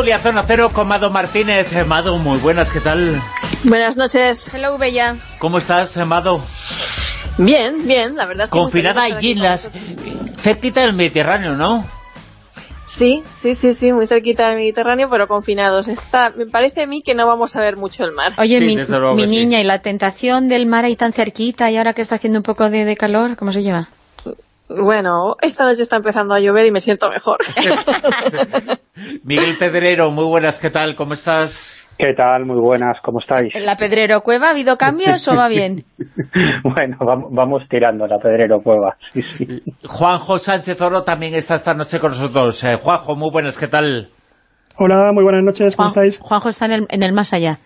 tertulia Zona Cero con Mado Martínez. Eh, Mado, muy buenas, ¿qué tal? Buenas noches. Hello, Bella. ¿Cómo estás, eh, Mado? Bien, bien, la verdad es que... Confinada allí en las... cerquita del Mediterráneo, ¿no? Sí, sí, sí, sí, muy cerquita del Mediterráneo, pero confinados. Está, me parece a mí que no vamos a ver mucho el mar. Oye, mi, niña, ¿y la tentación del mar ahí tan cerquita y ahora que está haciendo un poco de, de calor, cómo se lleva? Bueno, esta noche está empezando a llover y me siento mejor. Miguel Pedrero, muy buenas, ¿qué tal? ¿Cómo estás? ¿Qué tal? Muy buenas, ¿cómo estáis? ¿En la Pedrero Cueva ha habido cambios o va bien? bueno, vamos, tirando la Pedrero Cueva, sí, sí. Juanjo Sánchez Oro también está esta noche con nosotros. Eh, Juanjo, muy buenas, ¿qué tal? Hola, muy buenas noches, ¿cómo estáis? Juanjo está en el, en el más allá.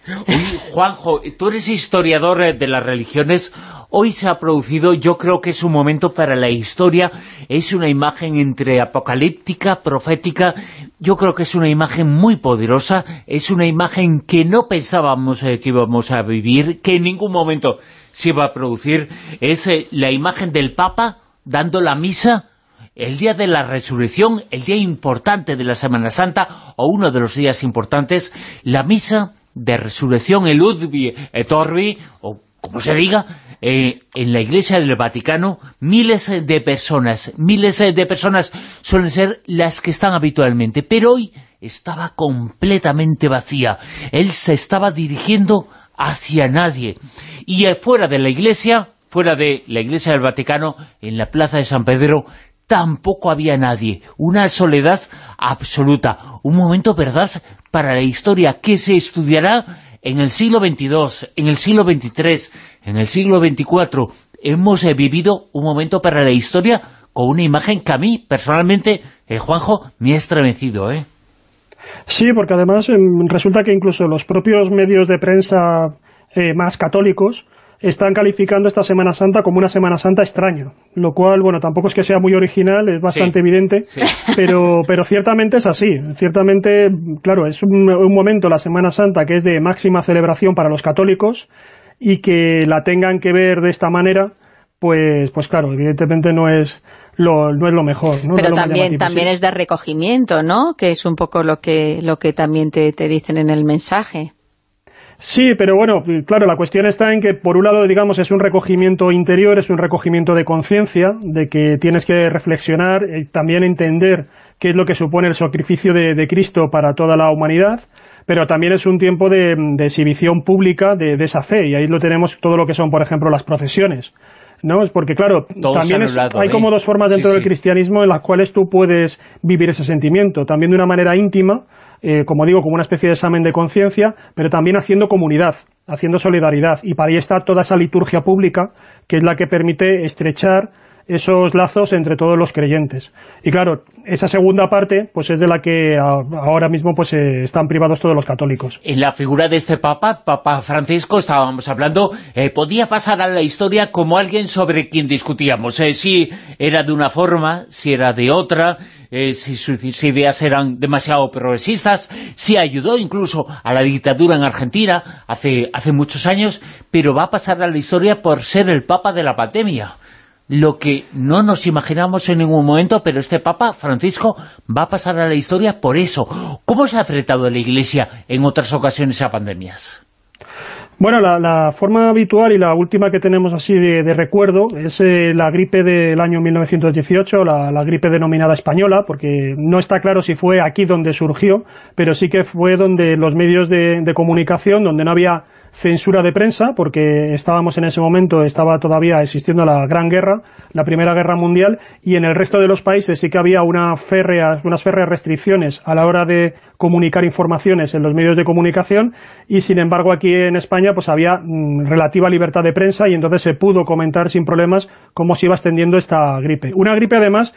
Juanjo, tú eres historiador eh, de las religiones. Hoy se ha producido, yo creo que es un momento para la historia, es una imagen entre apocalíptica, profética, yo creo que es una imagen muy poderosa, es una imagen que no pensábamos eh, que íbamos a vivir, que en ningún momento se iba a producir, es eh, la imagen del Papa dando la misa el día de la resurrección, el día importante de la Semana Santa, o uno de los días importantes, la misa de resurrección, el Udbi et Orbi, o como se diga, eh, en la Iglesia del Vaticano, miles de personas, miles de personas suelen ser las que están habitualmente, pero hoy estaba completamente vacía. Él se estaba dirigiendo hacia nadie. Y fuera de la Iglesia, fuera de la Iglesia del Vaticano, en la Plaza de San Pedro, tampoco había nadie. Una soledad absoluta. Un momento, ¿verdad?, para la historia que se estudiará en el siglo XXII, en el siglo XXIII, en el siglo XXIV. Hemos eh, vivido un momento para la historia con una imagen que a mí, personalmente, eh, Juanjo, me ha estremecido, ¿eh? Sí, porque además em, resulta que incluso los propios medios de prensa eh, más católicos están calificando esta Semana Santa como una Semana Santa extraña, lo cual, bueno, tampoco es que sea muy original, es bastante evidente, Pero, pero ciertamente es así, ciertamente, claro, es un, momento, la Semana Santa, que es de máxima celebración para los católicos, y que la tengan que ver de esta manera, pues, pues claro, evidentemente no es lo, no es lo mejor. Pero también, también es de recogimiento, ¿no? Que es un poco lo que, lo que también te, te dicen en el mensaje. Sí, pero bueno, claro, la cuestión está en que por un lado, digamos, es un recogimiento interior, es un recogimiento de conciencia, de que tienes que reflexionar, y también entender qué es lo que supone el sacrificio de, Cristo para toda la humanidad, pero también es un tiempo de, exhibición pública de, esa fe, y ahí lo tenemos todo lo que son, por ejemplo, las procesiones. ¿no? Es porque, claro, también hay como dos formas dentro del cristianismo en las cuales tú puedes vivir ese sentimiento, también de una manera íntima, eh, como digo, como una especie de examen de conciencia, pero también haciendo comunidad, haciendo solidaridad. Y para ahí está toda esa liturgia pública, que es la que permite estrechar esos lazos entre todos los creyentes. Y claro, esa segunda parte pues es de la que ahora mismo pues eh, están privados todos los católicos. En la figura de este Papa, Papa Francisco, estábamos hablando, eh, podía pasar a la historia como alguien sobre quien discutíamos, eh, si era de una forma, si era de otra, si sus ideas eran demasiado progresistas, si ayudó incluso a la dictadura en Argentina hace, hace muchos años, pero va a pasar a la historia por ser el Papa de la pandemia lo que no nos imaginamos en ningún momento, pero este Papa Francisco va a pasar a la historia por eso. ¿Cómo se ha enfrentado la Iglesia en otras ocasiones a pandemias? Bueno, la, forma habitual y la última que tenemos así de, recuerdo es eh, la gripe del año 1918, la, gripe denominada española, porque no está claro si fue aquí donde surgió, pero sí que fue donde los medios de comunicación, donde no había censura de prensa, porque estábamos en ese momento, estaba todavía existiendo la Gran Guerra, la Primera Guerra Mundial, y en el resto de los países sí que había una férreas, unas férreas restricciones a la hora de comunicar informaciones en los medios de comunicación, y sin embargo aquí en España pues había mm, relativa libertad de prensa, y entonces se pudo comentar sin problemas cómo se iba extendiendo esta gripe. Una gripe además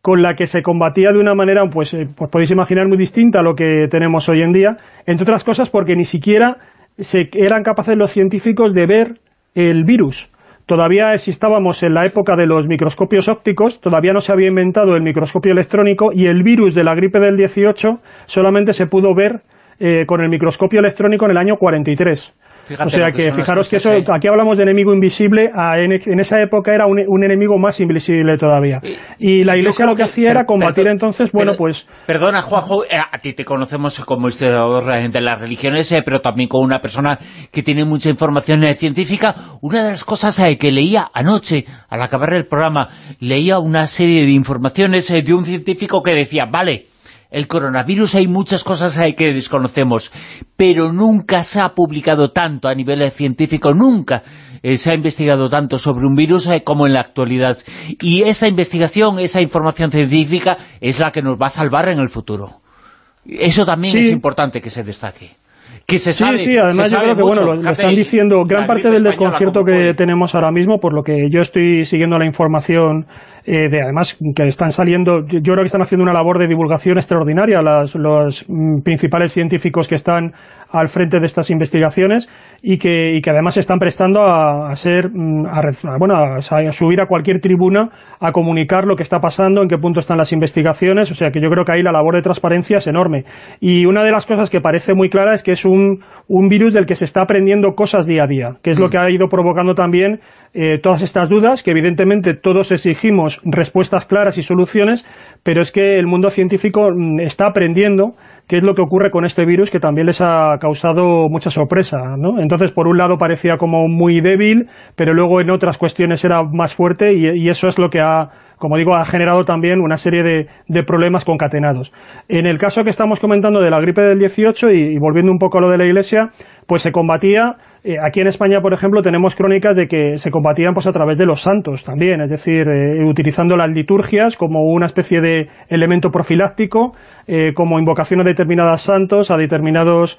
con la que se combatía de una manera, pues, eh, pues podéis imaginar, muy distinta a lo que tenemos hoy en día, entre otras cosas porque ni siquiera se, eran capaces los científicos de ver el virus. Todavía estábamos en la época de los microscopios ópticos, todavía no se había inventado el microscopio electrónico y el virus de la gripe del 18 solamente se pudo ver eh, con el microscopio electrónico en el año 43. O sea que, fijaros que eso, aquí hablamos de enemigo invisible, en, esa época era un, enemigo más invisible todavía. Y, la Iglesia lo que, hacía era combatir entonces, bueno, pues... Perdona, Juanjo, eh, a ti te conocemos como historiador de las religiones, eh, pero también como una persona que tiene mucha información eh, científica. Una de las cosas que leía anoche, al acabar el programa, leía una serie de informaciones de un científico que decía, vale, el coronavirus hay muchas cosas que desconocemos, pero nunca se ha publicado tanto a nivel científico, nunca eh, se ha investigado tanto sobre un virus eh, como en la actualidad. Y esa investigación, esa información científica es la que nos va a salvar en el futuro. Eso también es importante que se destaque. Que se sabe, sí, sí, además yo creo que bueno, lo, están diciendo, gran parte del desconcierto que tenemos ahora mismo, por lo que yo estoy siguiendo la información eh, de además que están saliendo, yo creo que están haciendo una labor de divulgación extraordinaria los mm, principales científicos que están al frente de estas investigaciones y que, y que además se están prestando a, ser, mm, a, bueno, a, subir a cualquier tribuna a comunicar lo que está pasando, en qué punto están las investigaciones, o sea que yo creo que ahí la labor de transparencia es enorme. Y una de las cosas que parece muy clara es que es un, un virus del que se está aprendiendo cosas día a día, que es lo mm. que ha ido provocando también eh, todas estas dudas, que evidentemente todos exigimos respuestas claras y soluciones, pero es que el mundo científico mm, está aprendiendo qué es lo que ocurre con este virus que también les ha causado mucha sorpresa, ¿no? Entonces, por un lado parecía como muy débil, pero luego en otras cuestiones era más fuerte y, eso es lo que ha, como digo, ha generado también una serie de, problemas concatenados. En el caso que estamos comentando de la gripe del 18 y, y volviendo un poco a lo de la Iglesia, pues se combatía eh, aquí en España, por ejemplo, tenemos crónicas de que se combatían pues, a través de los santos también, es decir, eh, utilizando las liturgias como una especie de elemento profiláctico, eh, como invocación a determinados santos, a determinados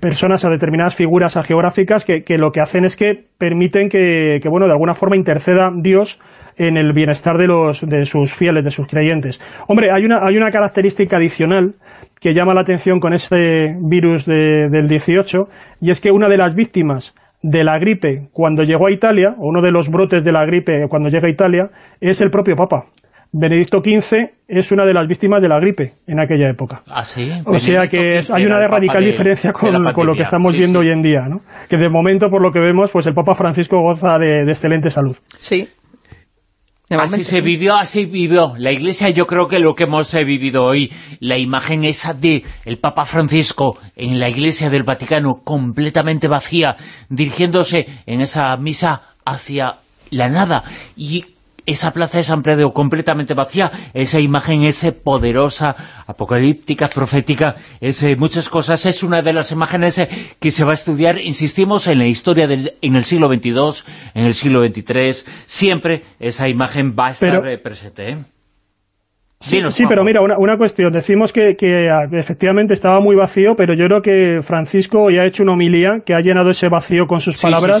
personas, a determinadas figuras geográficas que, que, lo que hacen es que permiten que, que, bueno, de alguna forma interceda Dios en el bienestar de, los, de sus fieles, de sus creyentes. Hombre, hay una, hay una característica adicional que llama la atención con este virus del 18, y es que una de las víctimas de la gripe cuando llegó a Italia, o uno de los brotes de la gripe cuando llega a Italia, es el propio Papa. Benedicto XV es una de las víctimas de la gripe en aquella época. ¿Ah, sí? O sea que hay una radical diferencia con, lo que estamos viendo hoy en día, ¿no? Que de momento, por lo que vemos, pues el Papa Francisco goza de, de excelente salud. Sí, Así se vivió, así vivió. La Iglesia yo creo que lo que hemos eh, vivido hoy, la imagen esa de el Papa Francisco en la Iglesia del Vaticano completamente vacía, dirigiéndose en esa misa hacia la nada y esa plaza de San Pedro completamente vacía, esa imagen esa poderosa, apocalíptica, profética, es muchas cosas, es una de las imágenes eh, que se va a estudiar, insistimos, en la historia del, en el siglo XXII, en el siglo XXIII, siempre esa imagen va a estar eh, presente. ¿eh? Sí, sí, pero mira, una, una cuestión. Decimos que, que, ah, efectivamente estaba muy vacío, pero yo creo que Francisco ya ha hecho una homilía que ha llenado ese vacío con sus palabras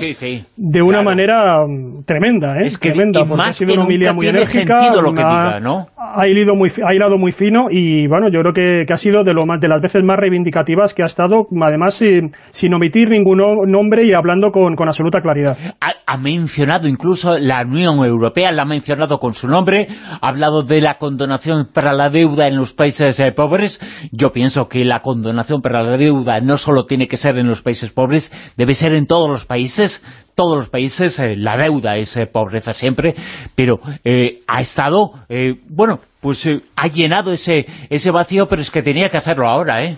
de una manera mm, tremenda, ¿eh? Es que tremenda, porque ha sido una homilía muy enérgica. Lo que diga, ¿no? Ha, hilado muy, ha hilado muy fino y, bueno, yo creo que, que, ha sido de, lo más, de las veces más reivindicativas que ha estado, además sin, omitir ningún nombre y hablando con, con absoluta claridad. Ha, ha mencionado incluso la Unión Europea, la ha mencionado con su nombre, ha hablado de la condonación para la deuda en los países eh, pobres, yo pienso que la condonación para la deuda no solo tiene que ser en los países pobres, debe ser en todos los países, todos los países, eh, la deuda es eh, pobreza siempre, pero ha estado, bueno, pues ha llenado ese, ese vacío, pero es que tenía que hacerlo ahora, ¿eh?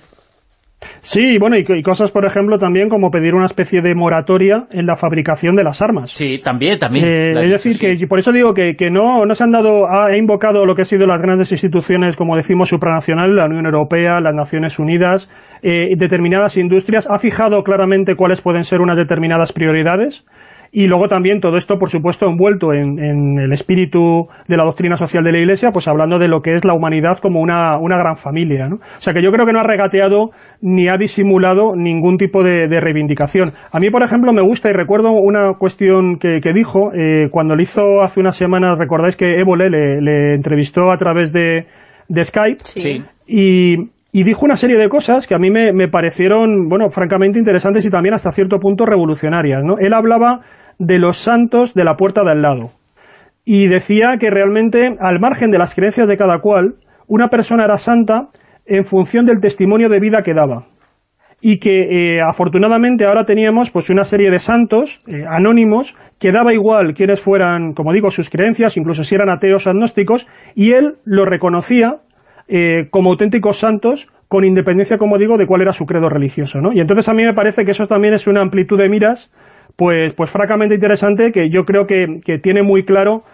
Sí, bueno, y, cosas, por ejemplo, también como pedir una especie de moratoria en la fabricación de las armas. Sí, también, también. Eh, es decir, que por eso digo que, que no, no se han dado, ha invocado lo que han sido las grandes instituciones, como decimos, supranacionales, la Unión Europea, las Naciones Unidas, eh, determinadas industrias, ha fijado claramente cuáles pueden ser unas determinadas prioridades, y luego también todo esto, por supuesto, envuelto en, el espíritu de la doctrina social de la Iglesia, pues hablando de lo que es la humanidad como una, una gran familia, ¿no? O sea que yo creo que no ha regateado ni ha disimulado ningún tipo de, reivindicación. A mí, por ejemplo, me gusta y recuerdo una cuestión que, dijo, eh, cuando le hizo hace unas semanas, recordáis que Évole le, entrevistó a través de, Skype, sí. y, y dijo una serie de cosas que a mí me, me, parecieron, bueno, francamente interesantes y también hasta cierto punto revolucionarias, ¿no? Él hablaba de los santos de la puerta de al lado. Y decía que realmente, al margen de las creencias de cada cual, una persona era santa en función del testimonio de vida que daba. y que eh, afortunadamente ahora teníamos pues una serie de santos eh, anónimos que daba igual quiénes fueran, como digo, sus creencias, incluso si eran ateos agnósticos, y él lo reconocía eh, como auténticos santos con independencia, como digo, de cuál era su credo religioso, ¿no? Y entonces a mí me parece que eso también es una amplitud de miras pues, pues francamente interesante que yo creo que, que tiene muy claro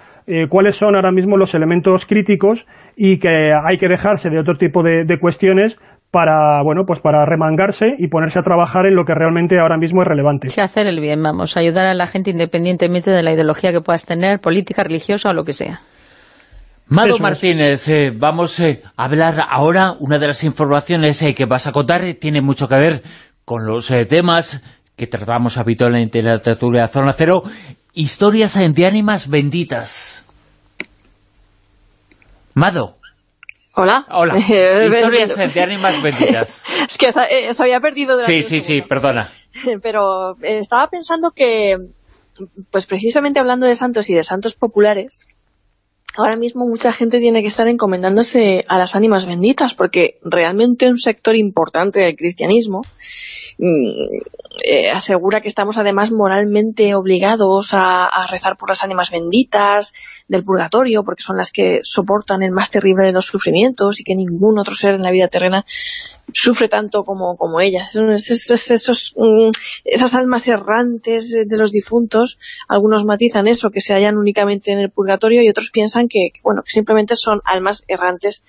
cuáles son ahora mismo los elementos críticos y que hay que dejarse de otro tipo de, de cuestiones para, bueno, pues para remangarse y ponerse a trabajar en lo que realmente ahora mismo es relevante. Sí, hacer el bien, vamos, ayudar a la gente independientemente de la ideología que puedas tener, política, religiosa o lo que sea. Mado Martínez, eh, vamos eh, a hablar ahora, una de las informaciones eh, que vas a contar tiene mucho que ver con los temas que tratamos habitualmente en la literatura de Zona Cero, historias de ánimas benditas. Mado. Hola. Hola. Historias de ánimas benditas. es que se, había perdido de Sí, sí, sí, perdona. Pero estaba pensando que, pues precisamente hablando de santos y de santos populares, ahora mismo mucha gente tiene que estar encomendándose a las ánimas benditas, porque realmente un sector importante del cristianismo mm, eh, asegura que estamos además moralmente obligados a, rezar por las ánimas benditas del purgatorio, porque son las que soportan el más terrible de los sufrimientos y que ningún otro ser en la vida terrena sufre tanto como, como ellas. Esos, esas almas errantes de los difuntos, algunos matizan eso, que se hallan únicamente en el purgatorio y otros piensan que, que, bueno, que simplemente son almas errantes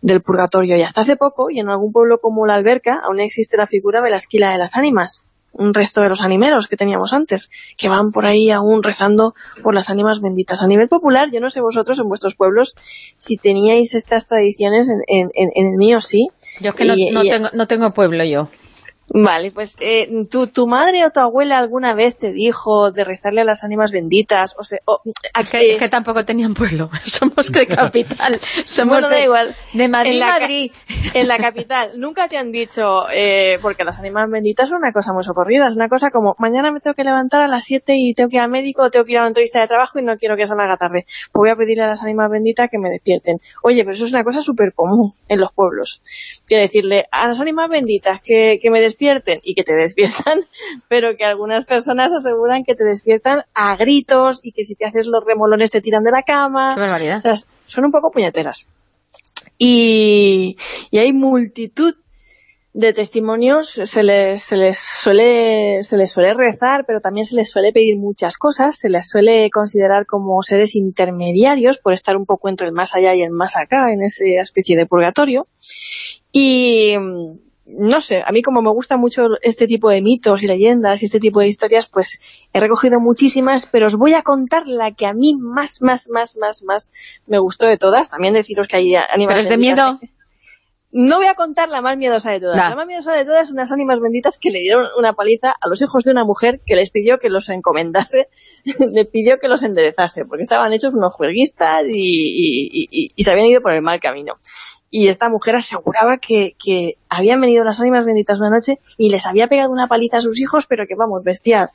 del purgatorio. Y hasta hace poco, y en algún pueblo como la Alberca, aún existe la figura de la esquila de las ánimas, un resto de los animeros que teníamos antes, que van por ahí aún rezando por las ánimas benditas. A nivel popular, yo no sé vosotros en vuestros pueblos si teníais estas tradiciones, en, en, en el mío sí. Yo que no, no, y, tengo, no tengo pueblo yo. Vale, pues eh, ¿tu, ¿tu madre o tu abuela alguna vez te dijo de rezarle a las ánimas benditas? O sea, o, es, que, es, que, tampoco tenían pueblo, somos de capital, somos bueno, de, da igual. de Madrid, en la, Madrid. En la capital, nunca te han dicho, eh, porque las ánimas benditas son una cosa muy socorrida, es una cosa como, mañana me tengo que levantar a las 7 y tengo que ir al médico, tengo que ir a una entrevista de trabajo y no quiero que salga tarde. Pues voy a pedirle a las ánimas benditas que me despierten. Oye, pero eso es una cosa súper común en los pueblos. Que decirle a las ánimas benditas que, que me despierten y que te despiertan, pero que algunas personas aseguran que te despiertan a gritos y que si te haces los remolones te tiran de la cama. Qué barbaridad. O sea, son un poco puñeteras. Y, y hay multitud de testimonios, se les, se les suele se les suele rezar, pero también se les suele pedir muchas cosas, se les suele considerar como seres intermediarios por estar un poco entre el más allá y el más acá, en esa especie de purgatorio. Y no sé, a mí como me gusta mucho este tipo de mitos y leyendas y este tipo de historias, pues he recogido muchísimas, pero os voy a contar la que a mí más, más, más, más, más me gustó de todas. También deciros que hay animales... ¿Pero es de miedo? Que... No voy a contar la más miedosa de todas. Nah. La más miedosa de todas son unas ánimas benditas que le dieron una paliza a los hijos de una mujer que les pidió que los encomendase, le pidió que los enderezase, porque estaban hechos unos juerguistas y, y, y, y se habían ido por el mal camino y esta mujer aseguraba que, que, habían venido las ánimas benditas una noche y les había pegado una paliza a sus hijos, pero que vamos, bestial.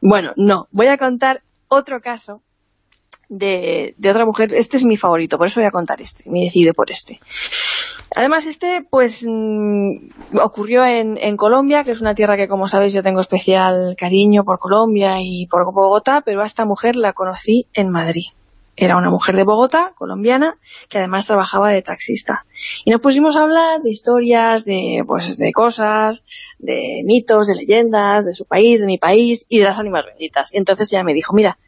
Bueno, no, voy a contar otro caso de, de otra mujer. Este es mi favorito, por eso voy a contar este, me decido por este. Además, este, pues, mmm, ocurrió en, en Colombia, que es una tierra que, como sabéis, yo tengo especial cariño por Colombia y por Bogotá, pero a esta mujer la conocí en Madrid. Era una mujer de Bogotá, colombiana, que además trabajaba de taxista. Y nos pusimos a hablar de historias, de, pues, de cosas, de mitos, de leyendas, de su país, de mi país y de las ánimas benditas. Y entonces ella me dijo, mira,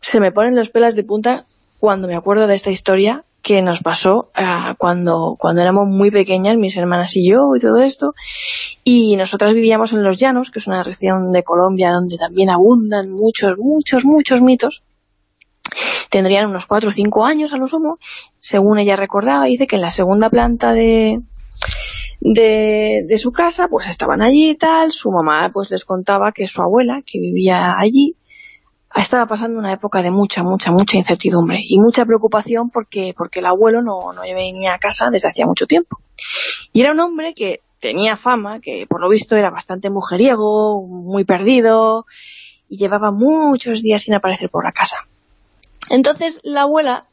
se me ponen los pelas de punta cuando me acuerdo de esta historia que nos pasó uh, cuando, cuando éramos muy pequeñas, mis hermanas y yo y todo esto. Y nosotras vivíamos en Los Llanos, que es una región de Colombia donde también abundan muchos, muchos, muchos mitos tendrían unos cuatro o cinco años a lo sumo, según ella recordaba, dice que en la segunda planta de, de, de, su casa, pues estaban allí y tal, su mamá pues les contaba que su abuela, que vivía allí, estaba pasando una época de mucha, mucha, mucha incertidumbre y mucha preocupación porque, porque el abuelo no, no venía a casa desde hacía mucho tiempo. Y era un hombre que tenía fama, que por lo visto era bastante mujeriego, muy perdido, y llevaba muchos días sin aparecer por la casa. Entonces la abuela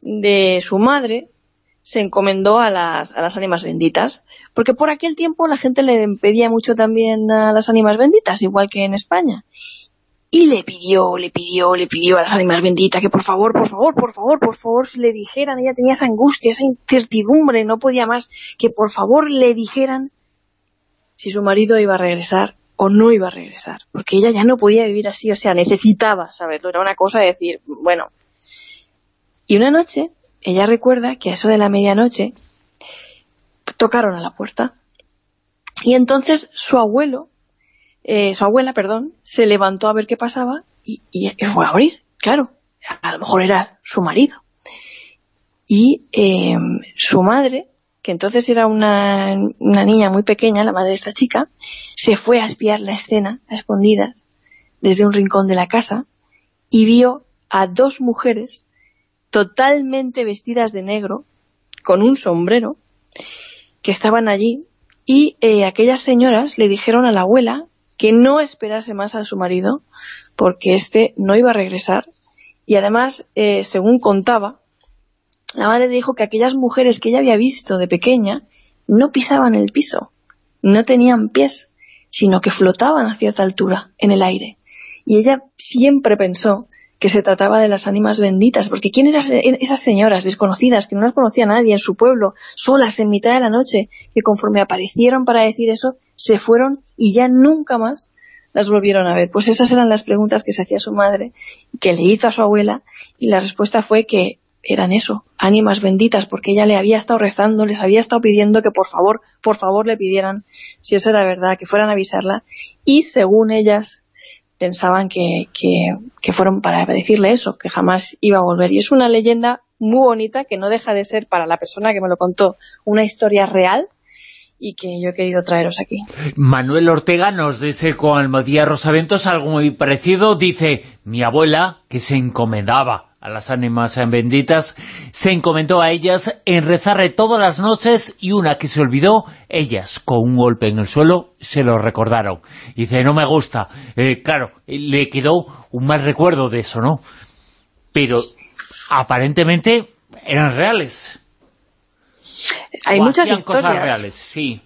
de su madre se encomendó a las, a las ánimas benditas, porque por aquel tiempo la gente le pedía mucho también a las ánimas benditas, igual que en España. Y le pidió, le pidió, le pidió a las ánimas benditas que por favor, por favor, por favor, por favor, le dijeran, ella tenía esa angustia, esa incertidumbre, no podía más, que por favor le dijeran si su marido iba a regresar o no iba a regresar, porque ella ya no podía vivir así, o sea, necesitaba saberlo, era una cosa de decir, bueno. Y una noche, ella recuerda que a eso de la medianoche tocaron a la puerta. Y entonces su abuelo, eh, su abuela, perdón, se levantó a ver qué pasaba y, fue a abrir, claro. A lo mejor era su marido. Y em, su madre, que entonces era una, una niña muy pequeña, la madre de esta chica, se fue a espiar la escena a escondidas desde un rincón de la casa y vio a dos mujeres totalmente vestidas de negro, con un sombrero, que estaban allí, y eh, aquellas señoras le dijeron a la abuela que no esperase más a su marido, porque éste no iba a regresar, y además, eh, según contaba, la madre dijo que aquellas mujeres que ella había visto de pequeña no pisaban el piso, no tenían pies, sino que flotaban a cierta altura en el aire. Y ella siempre pensó que se trataba de las ánimas benditas, porque ¿quién eran esas señoras desconocidas que no las conocía nadie en su pueblo, solas en mitad de la noche, que conforme aparecieron para decir eso, se fueron y ya nunca más las volvieron a ver? Pues esas eran las preguntas que se hacía su madre, que le hizo a su abuela, y la respuesta fue que eran eso, ánimas benditas, porque ella le había estado rezando, les había estado pidiendo que por favor, por favor le pidieran, si eso era verdad, que fueran a avisarla, y según ellas pensaban que, que, fueron para decirle eso, que jamás iba a volver. Y es una leyenda muy bonita que no deja de ser, para la persona que me lo contó, una historia real y que yo he querido traeros aquí. Manuel Ortega nos dice con Almodía Rosaventos algo muy parecido. Dice, mi abuela, que se encomendaba a las ánimas benditas, se encomendó a ellas en rezarle todas las noches y una que se olvidó, ellas, con un golpe en el suelo, se lo recordaron. dice, no me gusta. Eh, claro, le quedó un mal recuerdo de eso, ¿no? Pero aparentemente eran reales. Hay muchas historias. reales, sí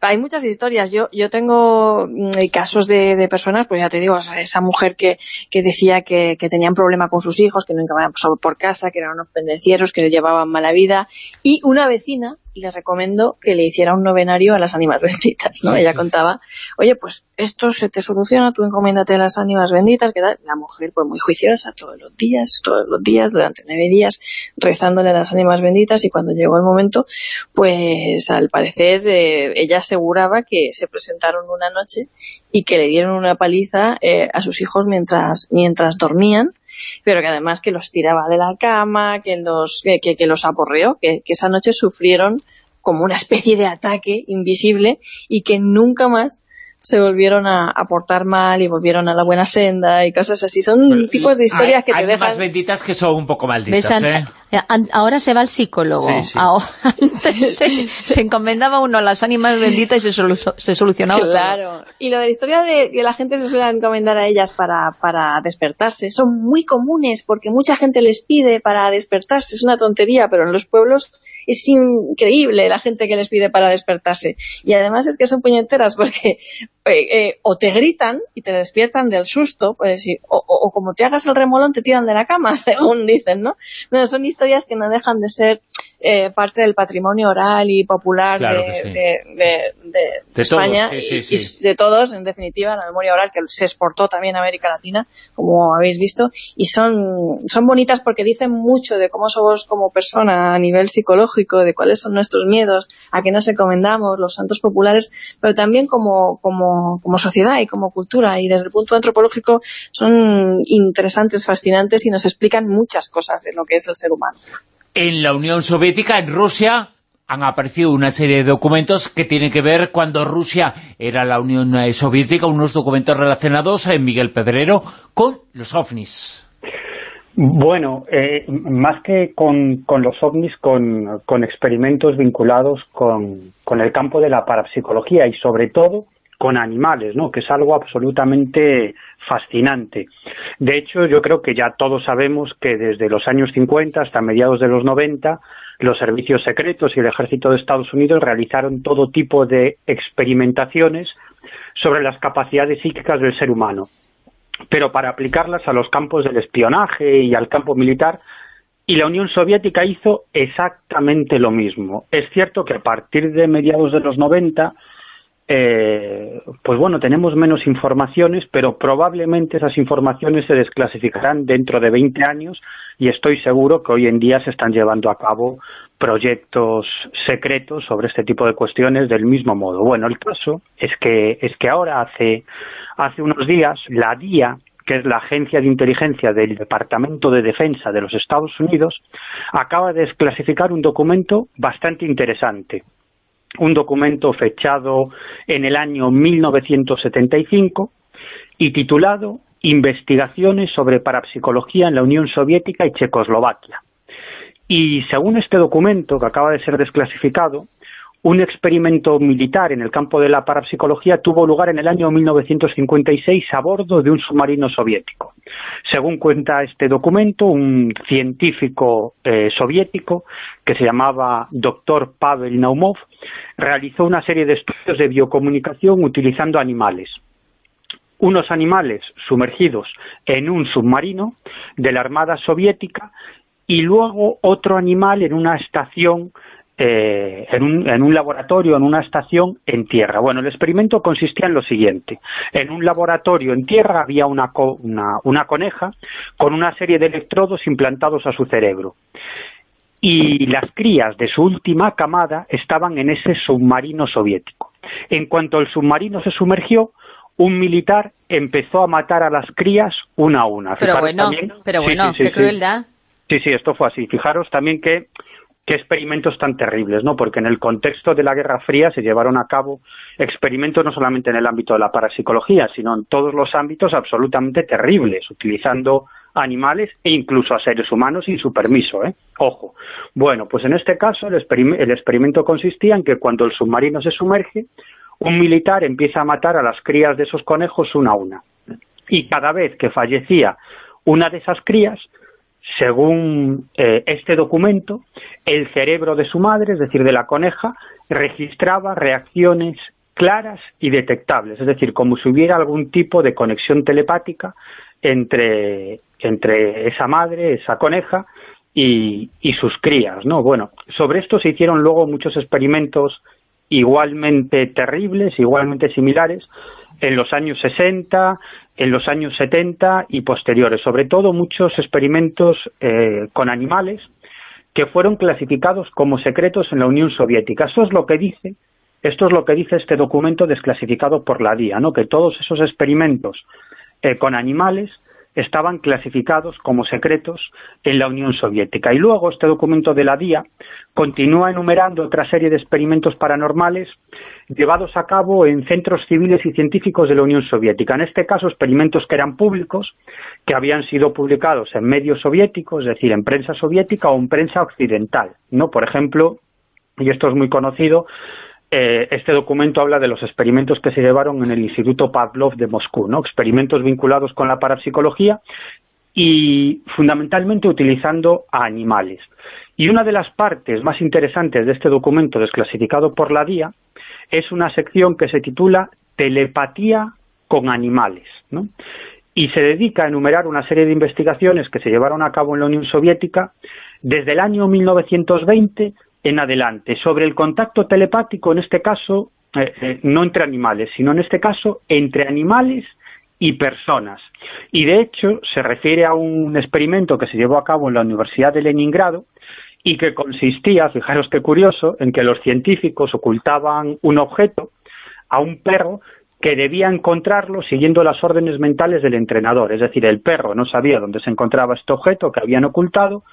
hay muchas historias. Yo yo tengo mm, casos de, personas, pues ya te digo, esa mujer que, que decía que, que tenía un problema con sus hijos, que nunca iban por casa, que eran unos pendencieros, que le llevaban mala vida, y una vecina le recomendó que le hiciera un novenario a las ánimas benditas, ¿no? Ella contaba, oye, pues esto se te soluciona, tú encomiéndate a las ánimas benditas, que la mujer pues muy juiciosa todos los días, todos los días, durante nueve días, rezándole a las ánimas benditas, y cuando llegó el momento, pues al parecer eh, ella aseguraba que se presentaron una noche y que le dieron una paliza eh, a sus hijos mientras, mientras dormían, pero que además que los tiraba de la cama, que los, que, que, los aporreó, que, que esa noche sufrieron como una especie de ataque invisible y que nunca más se volvieron a, portar mal y volvieron a la buena senda y cosas así. Son tipos de historias que te dejan... Hay más benditas que son un poco malditas, ¿eh? Ahora se va al psicólogo. antes se, encomendaba uno a las ánimas benditas y se, se solucionaba Claro. Y lo de la historia de que la gente se suele encomendar a ellas para, para despertarse, son muy comunes porque mucha gente les pide para despertarse. Es una tontería, pero en los pueblos es increíble la gente que les pide para despertarse. Y además es que son puñeteras porque eh, eh, o te gritan y te despiertan del susto, pues, o, como te hagas el remolón te tiran de la cama, según dicen, ¿no? son historias que no dejan de ser eh, parte del patrimonio oral y popular de, España y, de todos, en definitiva, la memoria oral que se exportó también a América Latina, como habéis visto, y son, son bonitas porque dicen mucho de cómo somos como persona a nivel psicológico, de cuáles son nuestros miedos, a qué nos encomendamos, los santos populares, pero también como, como, como sociedad y como cultura, y desde el punto antropológico son interesantes, fascinantes y nos explican muchas cosas de lo que es el ser humano en la Unión Soviética, en Rusia, han aparecido una serie de documentos que tienen que ver cuando Rusia era la Unión Soviética, unos documentos relacionados, en Miguel Pedrero, con los ovnis. Bueno, eh, más que con, los ovnis, con, con experimentos vinculados con, el campo de la parapsicología y sobre todo con animales, ¿no? que es algo absolutamente fascinante. De hecho, yo creo que ya todos sabemos que desde los años 50 hasta mediados de los 90 los servicios secretos y el ejército de Estados Unidos realizaron todo tipo de experimentaciones sobre las capacidades psíquicas del ser humano, pero para aplicarlas a los campos del espionaje y al campo militar, y la Unión Soviética hizo exactamente lo mismo. Es cierto que a partir de mediados de los 90 eh, pues bueno, tenemos menos informaciones, pero probablemente esas informaciones se desclasificarán dentro de 20 años y estoy seguro que hoy en día se están llevando a cabo proyectos secretos sobre este tipo de cuestiones del mismo modo. Bueno, el caso es que, es que ahora hace, hace unos días la DIA, que es la agencia de inteligencia del Departamento de Defensa de los Estados Unidos, acaba de desclasificar un documento bastante interesante un documento fechado en el año 1975 y titulado Investigaciones sobre parapsicología en la Unión Soviética y Checoslovaquia. Y según este documento, que acaba de ser desclasificado, un experimento militar en el campo de la parapsicología tuvo lugar en el año 1956 a bordo de un submarino soviético. Según cuenta este documento, un científico eh, soviético que se llamaba Dr. Pavel Naumov realizó una serie de estudios de biocomunicación utilizando animales unos animales sumergidos en un submarino de la Armada Soviética y luego otro animal en una estación eh, en, un, en, un, laboratorio, en una estación en tierra. Bueno, el experimento consistía en lo siguiente. En un laboratorio en tierra había una, una, una coneja con una serie de electrodos implantados a su cerebro. Y las crías de su última camada estaban en ese submarino soviético. En cuanto el submarino se sumergió, un militar empezó a matar a las crías una a una. Pero bueno, pero bueno, qué crueldad. Sí, sí, esto fue así. Fijaros también que qué experimentos tan terribles, ¿no? Porque en el contexto de la Guerra Fría se llevaron a cabo experimentos no solamente en el ámbito de la parapsicología, sino en todos los ámbitos absolutamente terribles, utilizando animales e incluso a seres humanos sin su permiso, ¿eh? Ojo. Bueno, pues en este caso el, el experimento consistía en que cuando el submarino se sumerge, un militar empieza a matar a las crías de esos conejos una a una. Y cada vez que fallecía una de esas crías, según eh, este documento, el cerebro de su madre, es decir, de la coneja, registraba reacciones claras y detectables, es decir, como si hubiera algún tipo de conexión telepática entre, entre esa madre, esa coneja, y, y sus crías, ¿no? Bueno, sobre esto se hicieron luego muchos experimentos igualmente terribles, igualmente similares, en los años 60, en los años 70 y posteriores, sobre todo muchos experimentos eh, con animales que fueron clasificados como secretos en la Unión Soviética. Eso es lo que dice, esto es lo que dice este documento desclasificado por la DIA, ¿no? que todos esos experimentos eh, con animales estaban clasificados como secretos en la Unión Soviética. Y luego este documento de la DIA continúa enumerando otra serie de experimentos paranormales llevados a cabo en centros civiles y científicos de la Unión Soviética. En este caso, experimentos que eran públicos, que habían sido publicados en medios soviéticos, es decir, en prensa soviética o en prensa occidental. ¿no? Por ejemplo, y esto es muy conocido, eh, este documento habla de los experimentos que se llevaron en el Instituto Pavlov de Moscú, ¿no? experimentos vinculados con la parapsicología y fundamentalmente utilizando a animales. Y una de las partes más interesantes de este documento desclasificado por la DIA es una sección que se titula Telepatía con animales, ¿no? y se dedica a enumerar una serie de investigaciones que se llevaron a cabo en la Unión Soviética desde el año 1920 en adelante, sobre el contacto telepático, en este caso, eh, eh, no entre animales, sino en este caso entre animales y personas. Y de hecho se refiere a un experimento que se llevó a cabo en la Universidad de Leningrado y que consistía, fijaros qué curioso, en que los científicos ocultaban un objeto a un perro que debía encontrarlo siguiendo las órdenes mentales del entrenador. Es decir, el perro no sabía dónde se encontraba este objeto que habían ocultado,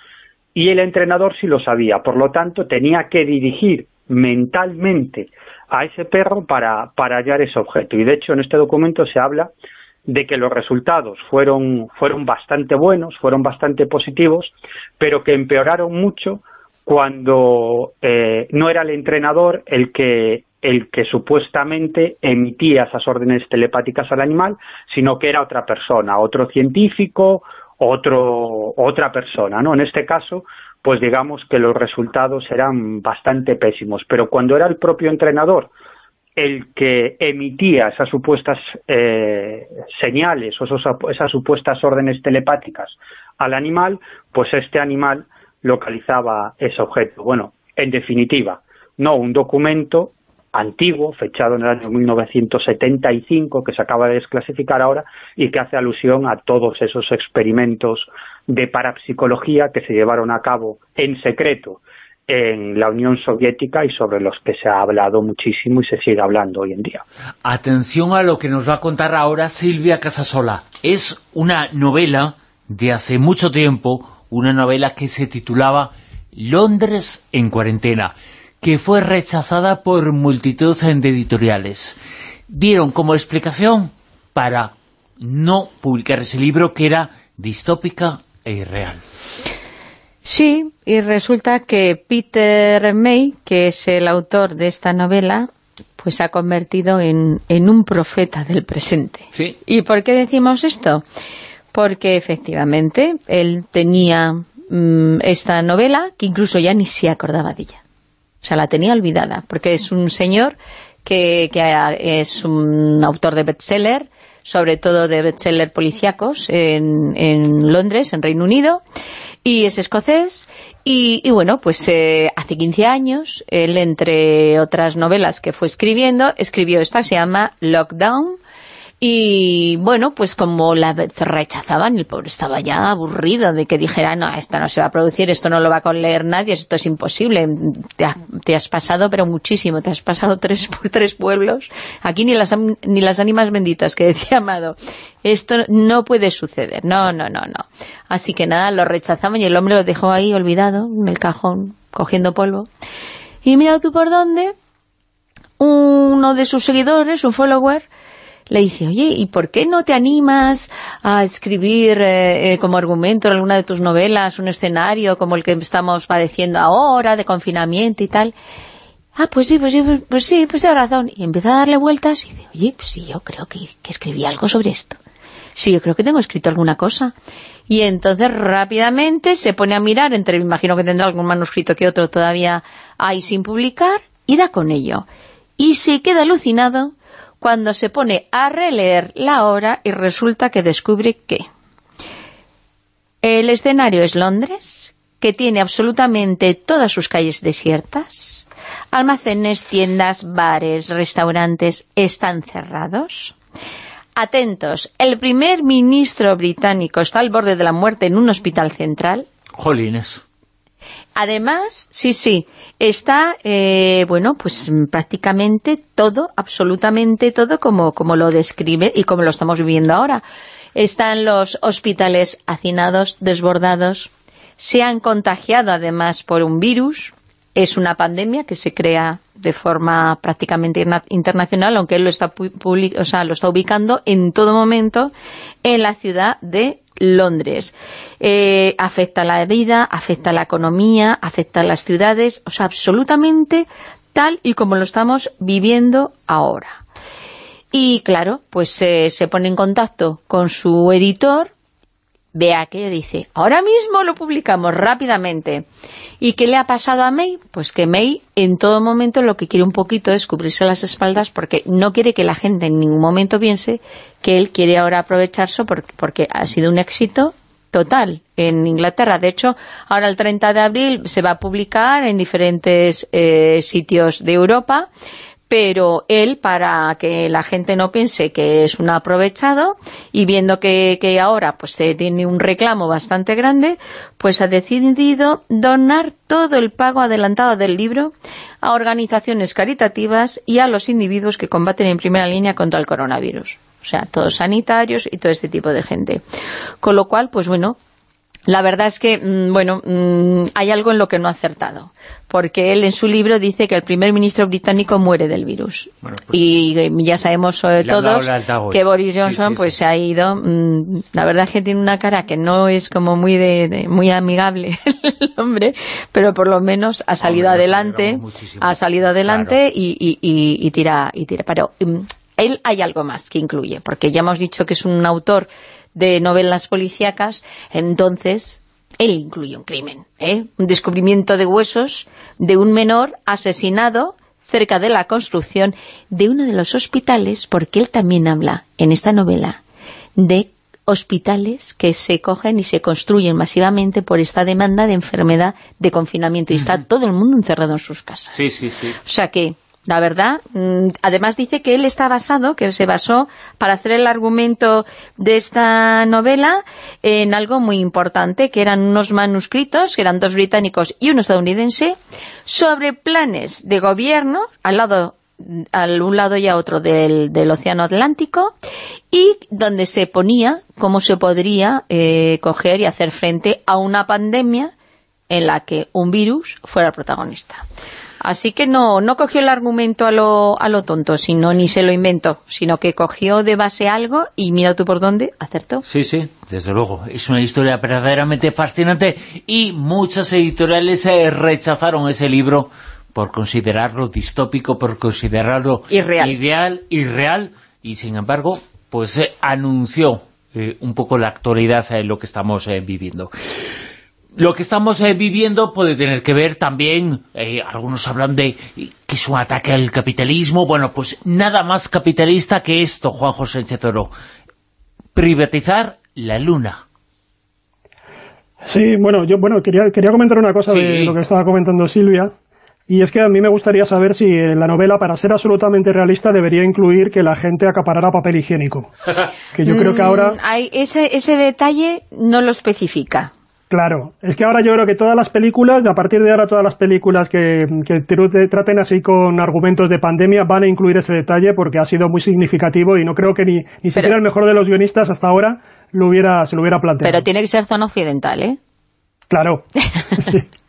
y el entrenador sí lo sabía, por lo tanto tenía que dirigir mentalmente a ese perro para, para hallar ese objeto. Y de hecho en este documento se habla de que los resultados fueron, fueron bastante buenos, fueron bastante positivos, pero que empeoraron mucho cuando eh, no era el entrenador el que, el que supuestamente emitía esas órdenes telepáticas al animal, sino que era otra persona, otro científico otro, otra persona, ¿no? En este caso, pues digamos que los resultados eran bastante pésimos, pero cuando era el propio entrenador el que emitía esas supuestas eh, señales o esas supuestas órdenes telepáticas al animal, pues este animal localizaba ese objeto. Bueno, en definitiva, no un documento antiguo, fechado en el año 1975, que se acaba de desclasificar ahora y que hace alusión a todos esos experimentos de parapsicología que se llevaron a cabo en secreto en la Unión Soviética y sobre los que se ha hablado muchísimo y se sigue hablando hoy en día. Atención a lo que nos va a contar ahora Silvia Casasola. Es una novela de hace mucho tiempo, una novela que se titulaba Londres en cuarentena que fue rechazada por multitud de editoriales. Dieron como explicación para no publicar ese libro que era distópica e irreal. Sí, y resulta que Peter May, que es el autor de esta novela, pues se ha convertido en, un profeta del presente. ¿Y por qué decimos esto? Porque efectivamente él tenía mm, esta novela que incluso ya ni se acordaba de ella. O sea, la tenía olvidada, porque es un señor que, es un autor de bestseller, sobre todo de bestseller policíacos en, en Londres, en Reino Unido, y es escocés, y, bueno, pues eh, hace 15 años, él entre otras novelas que fue escribiendo, escribió esta, se llama Lockdown, y bueno, pues como la rechazaban, el pobre estaba ya aburrido de que dijera, no, esto no se va a producir, esto no lo va a leer nadie, esto es imposible. Te, has pasado, pero muchísimo, te has pasado tres por tres pueblos. Aquí ni las, ni las ánimas benditas que decía Amado. Esto no puede suceder, no, no, no, no. Así que nada, lo rechazaban y el hombre lo dejó ahí olvidado, en el cajón, cogiendo polvo. Y mira tú por dónde, uno de sus seguidores, un follower, le dice, oye, ¿y por qué no te animas a escribir eh, eh, como argumento en alguna de tus novelas un escenario como el que estamos padeciendo ahora, de confinamiento y tal? Ah, pues sí, pues sí, pues, pues sí, pues tienes razón. Y empieza a darle vueltas y dice, oye, pues sí, yo creo que, que escribí algo sobre esto. Sí, yo creo que tengo escrito alguna cosa. Y entonces rápidamente se pone a mirar, entre imagino que tendrá algún manuscrito que otro todavía hay sin publicar, y da con ello. Y se queda alucinado cuando se pone a releer la obra y resulta que descubre que el escenario es Londres, que tiene absolutamente todas sus calles desiertas, almacenes, tiendas, bares, restaurantes están cerrados. Atentos, el primer ministro británico está al borde de la muerte en un hospital central. Jolines. Además, sí, sí, está, eh, bueno, pues prácticamente todo, absolutamente todo, como, como lo describe y como lo estamos viviendo ahora. Están los hospitales hacinados, desbordados, se han contagiado además por un virus, es una pandemia que se crea de forma prácticamente internacional, aunque él lo está, o sea, lo está ubicando en todo momento en la ciudad de Londres. Eh, afecta la vida, afecta la economía, afecta las ciudades, o sea, absolutamente tal y como lo estamos viviendo ahora. Y claro, pues eh, se pone en contacto con su editor ve aquello y dice, ahora mismo lo publicamos rápidamente. ¿Y qué le ha pasado a May? Pues que May en todo momento lo que quiere un poquito es cubrirse las espaldas porque no quiere que la gente en ningún momento piense que él quiere ahora aprovecharse porque, porque ha sido un éxito total en Inglaterra. De hecho, ahora el 30 de abril se va a publicar en diferentes eh, sitios de Europa pero él, para que la gente no piense que es un aprovechado, y viendo que, ahora pues tiene un reclamo bastante grande, pues ha decidido donar todo el pago adelantado del libro a organizaciones caritativas y a los individuos que combaten en primera línea contra el coronavirus. O sea, todos sanitarios y todo este tipo de gente. Con lo cual, pues bueno, la verdad es que, mm, bueno, mm, hay algo en lo que no ha acertado, porque él en su libro dice que el primer ministro británico muere del virus. Pues y ya sabemos sobre todos que Boris Johnson pues se ha ido, mm, la verdad es que tiene una cara que no es como muy de, muy amigable el hombre, pero por lo menos ha salido adelante, ha salido adelante y, y, tira, y tira. Pero él hay algo más que incluye, porque ya hemos dicho que es un autor de novelas policíacas, entonces él incluye un crimen, ¿eh? un descubrimiento de huesos de un menor asesinado cerca de la construcción de uno de los hospitales, porque él también habla en esta novela de hospitales que se cogen y se construyen masivamente por esta demanda de enfermedad de confinamiento. Y está todo el mundo encerrado en sus casas. Sí, sí, sí. O sea que la verdad, mm, además dice que él está basado, que se basó para hacer el argumento de esta novela en algo muy importante, que eran unos manuscritos, que eran dos británicos y uno estadounidense, sobre planes de gobierno al lado al un lado y a otro del, Océano Atlántico y donde se ponía cómo se podría eh, coger y hacer frente a una pandemia en la que un virus fuera protagonista. Así que no, no cogió el argumento a lo, a lo tonto, sino ni se lo inventó, sino que cogió de base algo y mira tú por dónde, acertó. Sí, sí, desde luego. Es una historia verdaderamente fascinante y muchas editoriales eh, rechazaron ese libro por considerarlo distópico, por considerarlo irreal. ideal, irreal, y sin embargo, pues eh, anunció eh, un poco la actualidad de lo que estamos viviendo. Lo que estamos eh, viviendo puede tener que ver también, eh, algunos hablan de que es un ataque al capitalismo, bueno, pues nada más capitalista que esto, Juan José Oro, privatizar la luna. Sí, bueno, yo bueno quería, quería comentar una cosa de lo que estaba comentando Silvia, y es que a mí me gustaría saber si la novela, para ser absolutamente realista, debería incluir que la gente acaparara papel higiénico. Que yo creo que ahora... Mm, hay ese, ese detalle no lo especifica. Claro, es que ahora yo creo que todas las películas, a partir de ahora todas las películas que, que traten así con argumentos de pandemia van a incluir ese detalle porque ha sido muy significativo y no creo que ni, ni siquiera el mejor de los guionistas hasta ahora lo hubiera, se lo hubiera planteado. Pero tiene que ser zona occidental, ¿eh? Claro,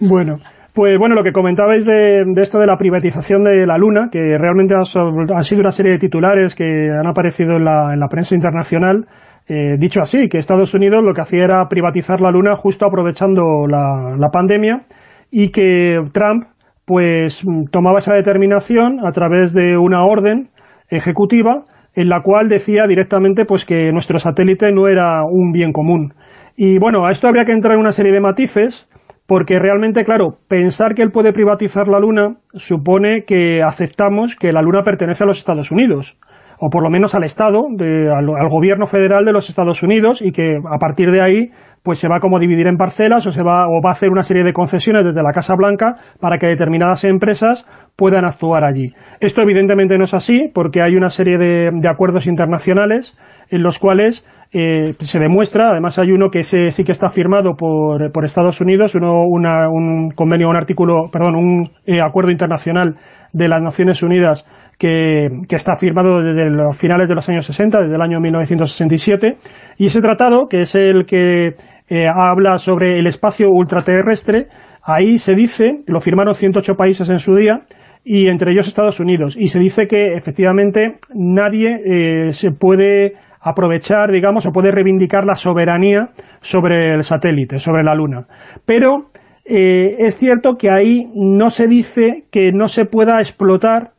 Bueno, pues bueno, lo que comentabais de, esto de la privatización de la Luna, que realmente ha, sido una serie de titulares que han aparecido en la, en la prensa internacional, eh, dicho así, que Estados Unidos lo que hacía era privatizar la Luna justo aprovechando la, pandemia y que Trump pues tomaba esa determinación a través de una orden ejecutiva en la cual decía directamente pues que nuestro satélite no era un bien común. Y bueno, a esto habría que entrar en una serie de matices, porque realmente, claro, pensar que él puede privatizar la Luna supone que aceptamos que la Luna pertenece a los Estados Unidos o por lo menos al Estado, al, gobierno federal de los Estados Unidos y que a partir de ahí pues se va como a dividir en parcelas o se va o va a hacer una serie de concesiones desde la Casa Blanca para que determinadas empresas puedan actuar allí. Esto evidentemente no es así porque hay una serie de, acuerdos internacionales en los cuales eh, se demuestra, además hay uno que sí que está firmado por, por Estados Unidos, uno, un convenio, un artículo, perdón, un eh, acuerdo internacional de las Naciones Unidas que, está firmado desde los finales de los años 60, desde el año 1967, y ese tratado, que es el que eh, habla sobre el espacio ultraterrestre, ahí se dice, lo firmaron 108 países en su día, y entre ellos Estados Unidos, y se dice que efectivamente nadie eh, se puede aprovechar, digamos, o puede reivindicar la soberanía sobre el satélite, sobre la Luna. Pero eh, es cierto que ahí no se dice que no se pueda explotar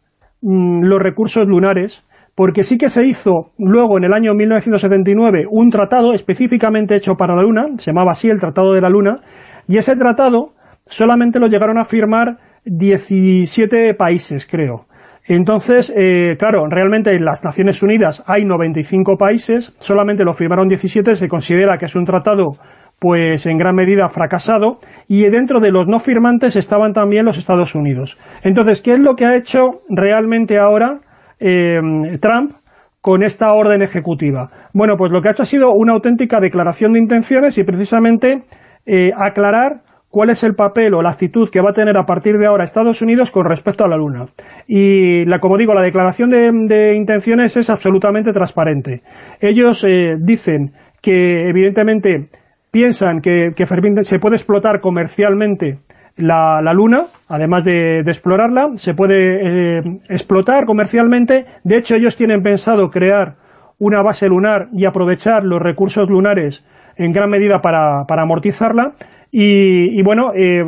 Mm, los recursos lunares, porque sí que se hizo luego en el año 1979 un tratado específicamente hecho para la Luna, se llamaba así el Tratado de la Luna, y ese tratado solamente lo llegaron a firmar 17 países, creo. Entonces, eh, claro, realmente en las Naciones Unidas hay 95 países, solamente lo firmaron 17, se considera que es un tratado pues en gran medida fracasado, y dentro de los no firmantes estaban también los Estados Unidos. Entonces, ¿qué es lo que ha hecho realmente ahora eh, Trump con esta orden ejecutiva? Bueno, pues lo que ha hecho ha sido una auténtica declaración de intenciones y precisamente eh, aclarar cuál es el papel o la actitud que va a tener a partir de ahora Estados Unidos con respecto a la Luna. Y, la, como digo, la declaración de, intenciones es absolutamente transparente. Ellos eh, dicen que, evidentemente, piensan que, se puede explotar comercialmente la, Luna, además de, explorarla, se puede eh, explotar comercialmente. De hecho, ellos tienen pensado crear una base lunar y aprovechar los recursos lunares en gran medida para, amortizarla. Y, bueno, eh,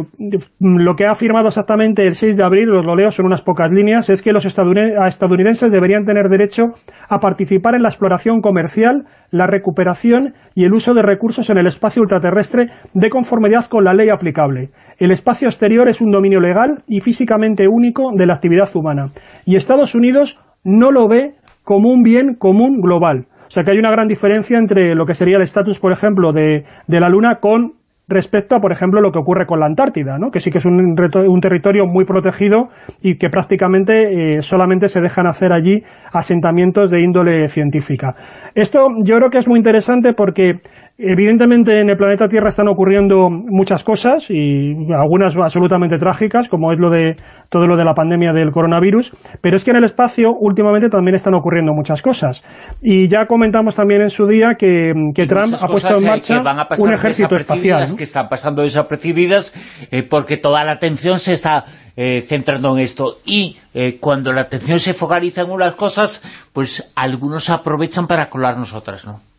lo que ha afirmado exactamente el 6 de abril, os lo leo, son unas pocas líneas, es que los estadounidenses deberían tener derecho a participar en la exploración comercial, la recuperación y el uso de recursos en el espacio ultraterrestre de conformidad con la ley aplicable. El espacio exterior es un dominio legal y físicamente único de la actividad humana. Y Estados Unidos no lo ve como un bien común global. O sea que hay una gran diferencia entre lo que sería el estatus, por ejemplo, de la Luna con respecto a, por ejemplo, lo que ocurre con la Antártida, ¿no? que sí que es un, un territorio muy protegido y que prácticamente eh, solamente se dejan hacer allí asentamientos de índole científica. Esto yo creo que es muy interesante porque Evidentemente en el planeta Tierra están ocurriendo muchas cosas y algunas absolutamente trágicas, como es lo de todo lo de la pandemia del coronavirus, pero es que en el espacio últimamente también están ocurriendo muchas cosas. Y ya comentamos también en su día que, Trump ha puesto en marcha un ejército espacial. que están pasando desapercibidas eh, porque toda la atención se está eh, centrando en esto. Y eh, cuando la atención se focaliza en unas cosas, pues algunos aprovechan para colarnos otras, ¿no?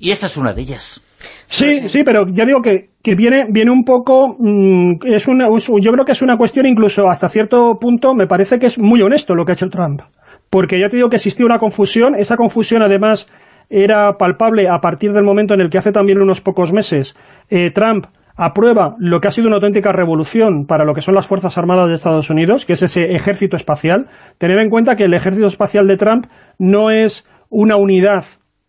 Y esta es una de ellas. Sí, sí, pero ya digo que, que viene, viene un poco, mm, es una, yo creo que es una cuestión incluso hasta cierto punto, me parece que es muy honesto lo que ha hecho Trump. Porque ya te digo que existía una confusión, esa confusión además era palpable a partir del momento en el que hace también unos pocos meses eh, Trump aprueba lo que ha sido una auténtica revolución para lo que son las Fuerzas Armadas de Estados Unidos, que es ese ejército espacial. Tener en cuenta que el ejército espacial de Trump no es una unidad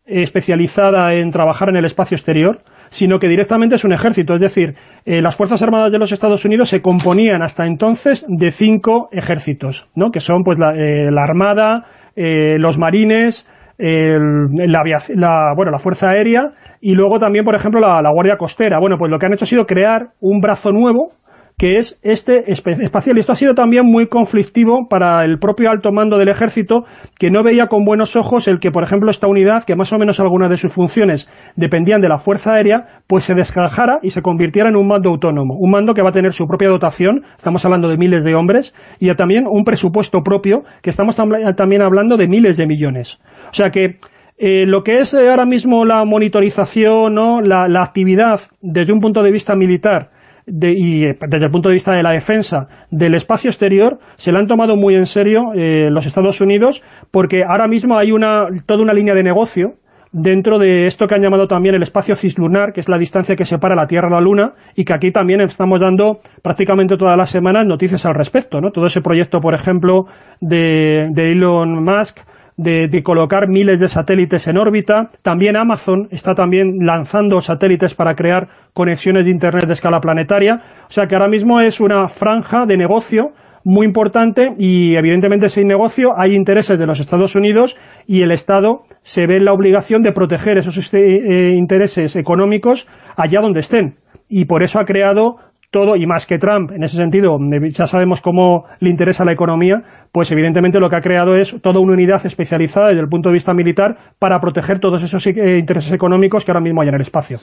especializada en trabajar en el espacio exterior, sino que directamente es un ejército. Es decir, eh, las Fuerzas Armadas de los Estados Unidos se componían hasta entonces de cinco ejércitos, ¿no? que son pues la, eh, Armada, eh, los marines, la, bueno, la Fuerza Aérea y luego también, por ejemplo, la, la Guardia Costera. Bueno, pues lo que han hecho ha sido crear un brazo nuevo que es este espacial. Esto ha sido también muy conflictivo para el propio alto mando del ejército, que no veía con buenos ojos el que, por ejemplo, esta unidad, que más o menos algunas de sus funciones dependían de la Fuerza Aérea, pues se descajara y se convirtiera en un mando autónomo. Un mando que va a tener su propia dotación, estamos hablando de miles de hombres, y también un presupuesto propio, que estamos también hablando de miles de millones. O sea que eh, lo que es ahora mismo la monitorización, ¿no? la, la actividad desde un punto de vista militar, y eh, desde el punto de vista de la defensa del espacio exterior se la han tomado muy en serio eh, los Estados Unidos porque ahora mismo hay una toda una línea de negocio dentro de esto que han llamado también el espacio cislunar, que es la distancia que separa la Tierra a la Luna, y que aquí también estamos dando prácticamente todas las semanas noticias al respecto, ¿no? Todo ese proyecto, por ejemplo, de, de Elon Musk, de, colocar miles de satélites en órbita. También Amazon está también lanzando satélites para crear conexiones de Internet de escala planetaria. O sea que ahora mismo es una franja de negocio muy importante y evidentemente ese negocio hay intereses de los Estados Unidos y el Estado se ve en la obligación de proteger esos este, eh, intereses económicos allá donde estén. Y por eso ha creado todo, y más que Trump, en ese sentido, ya sabemos cómo le interesa la economía, pues evidentemente lo que ha creado es toda una unidad especializada desde el punto de vista militar para proteger todos esos eh, intereses económicos que ahora mismo hay en el espacio.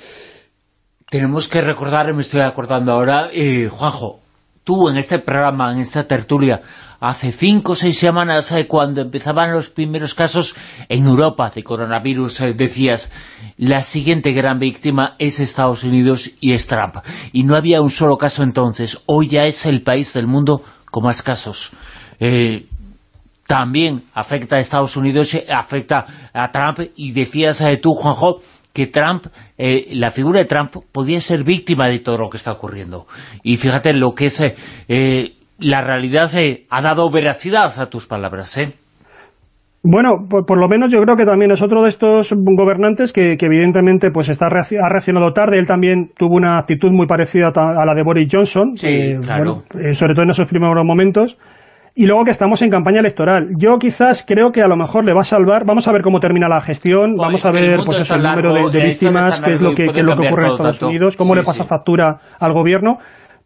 Tenemos que recordar, me estoy acordando ahora, eh, Juanjo, tú en este programa, en esta tertulia, hace cinco o seis semanas, eh, cuando empezaban los primeros casos en Europa de coronavirus, eh, decías, la siguiente gran víctima es Estados Unidos y es Trump. Y no había un solo caso entonces. Hoy ya es el país del mundo con más casos. Eh, también afecta a Estados Unidos, afecta a Trump, y decías tú, Juanjo, que Trump, la figura de Trump podía ser víctima de todo lo que está ocurriendo. Y fíjate lo que es la realidad eh, ha dado veracidad a tus palabras, ¿eh? Bueno, por, lo menos yo creo que también es otro de estos gobernantes que, evidentemente pues está ha reaccionado tarde. Él también tuvo una actitud muy parecida a la de Boris Johnson, eh, eh, sobre todo en esos primeros momentos. Y luego que estamos en campaña electoral. Yo quizás creo que a lo mejor le va a salvar. Vamos a ver cómo termina la gestión. vamos a ver pues el número de, víctimas, qué es lo que, es lo que ocurre en Estados Unidos, cómo le pasa factura al gobierno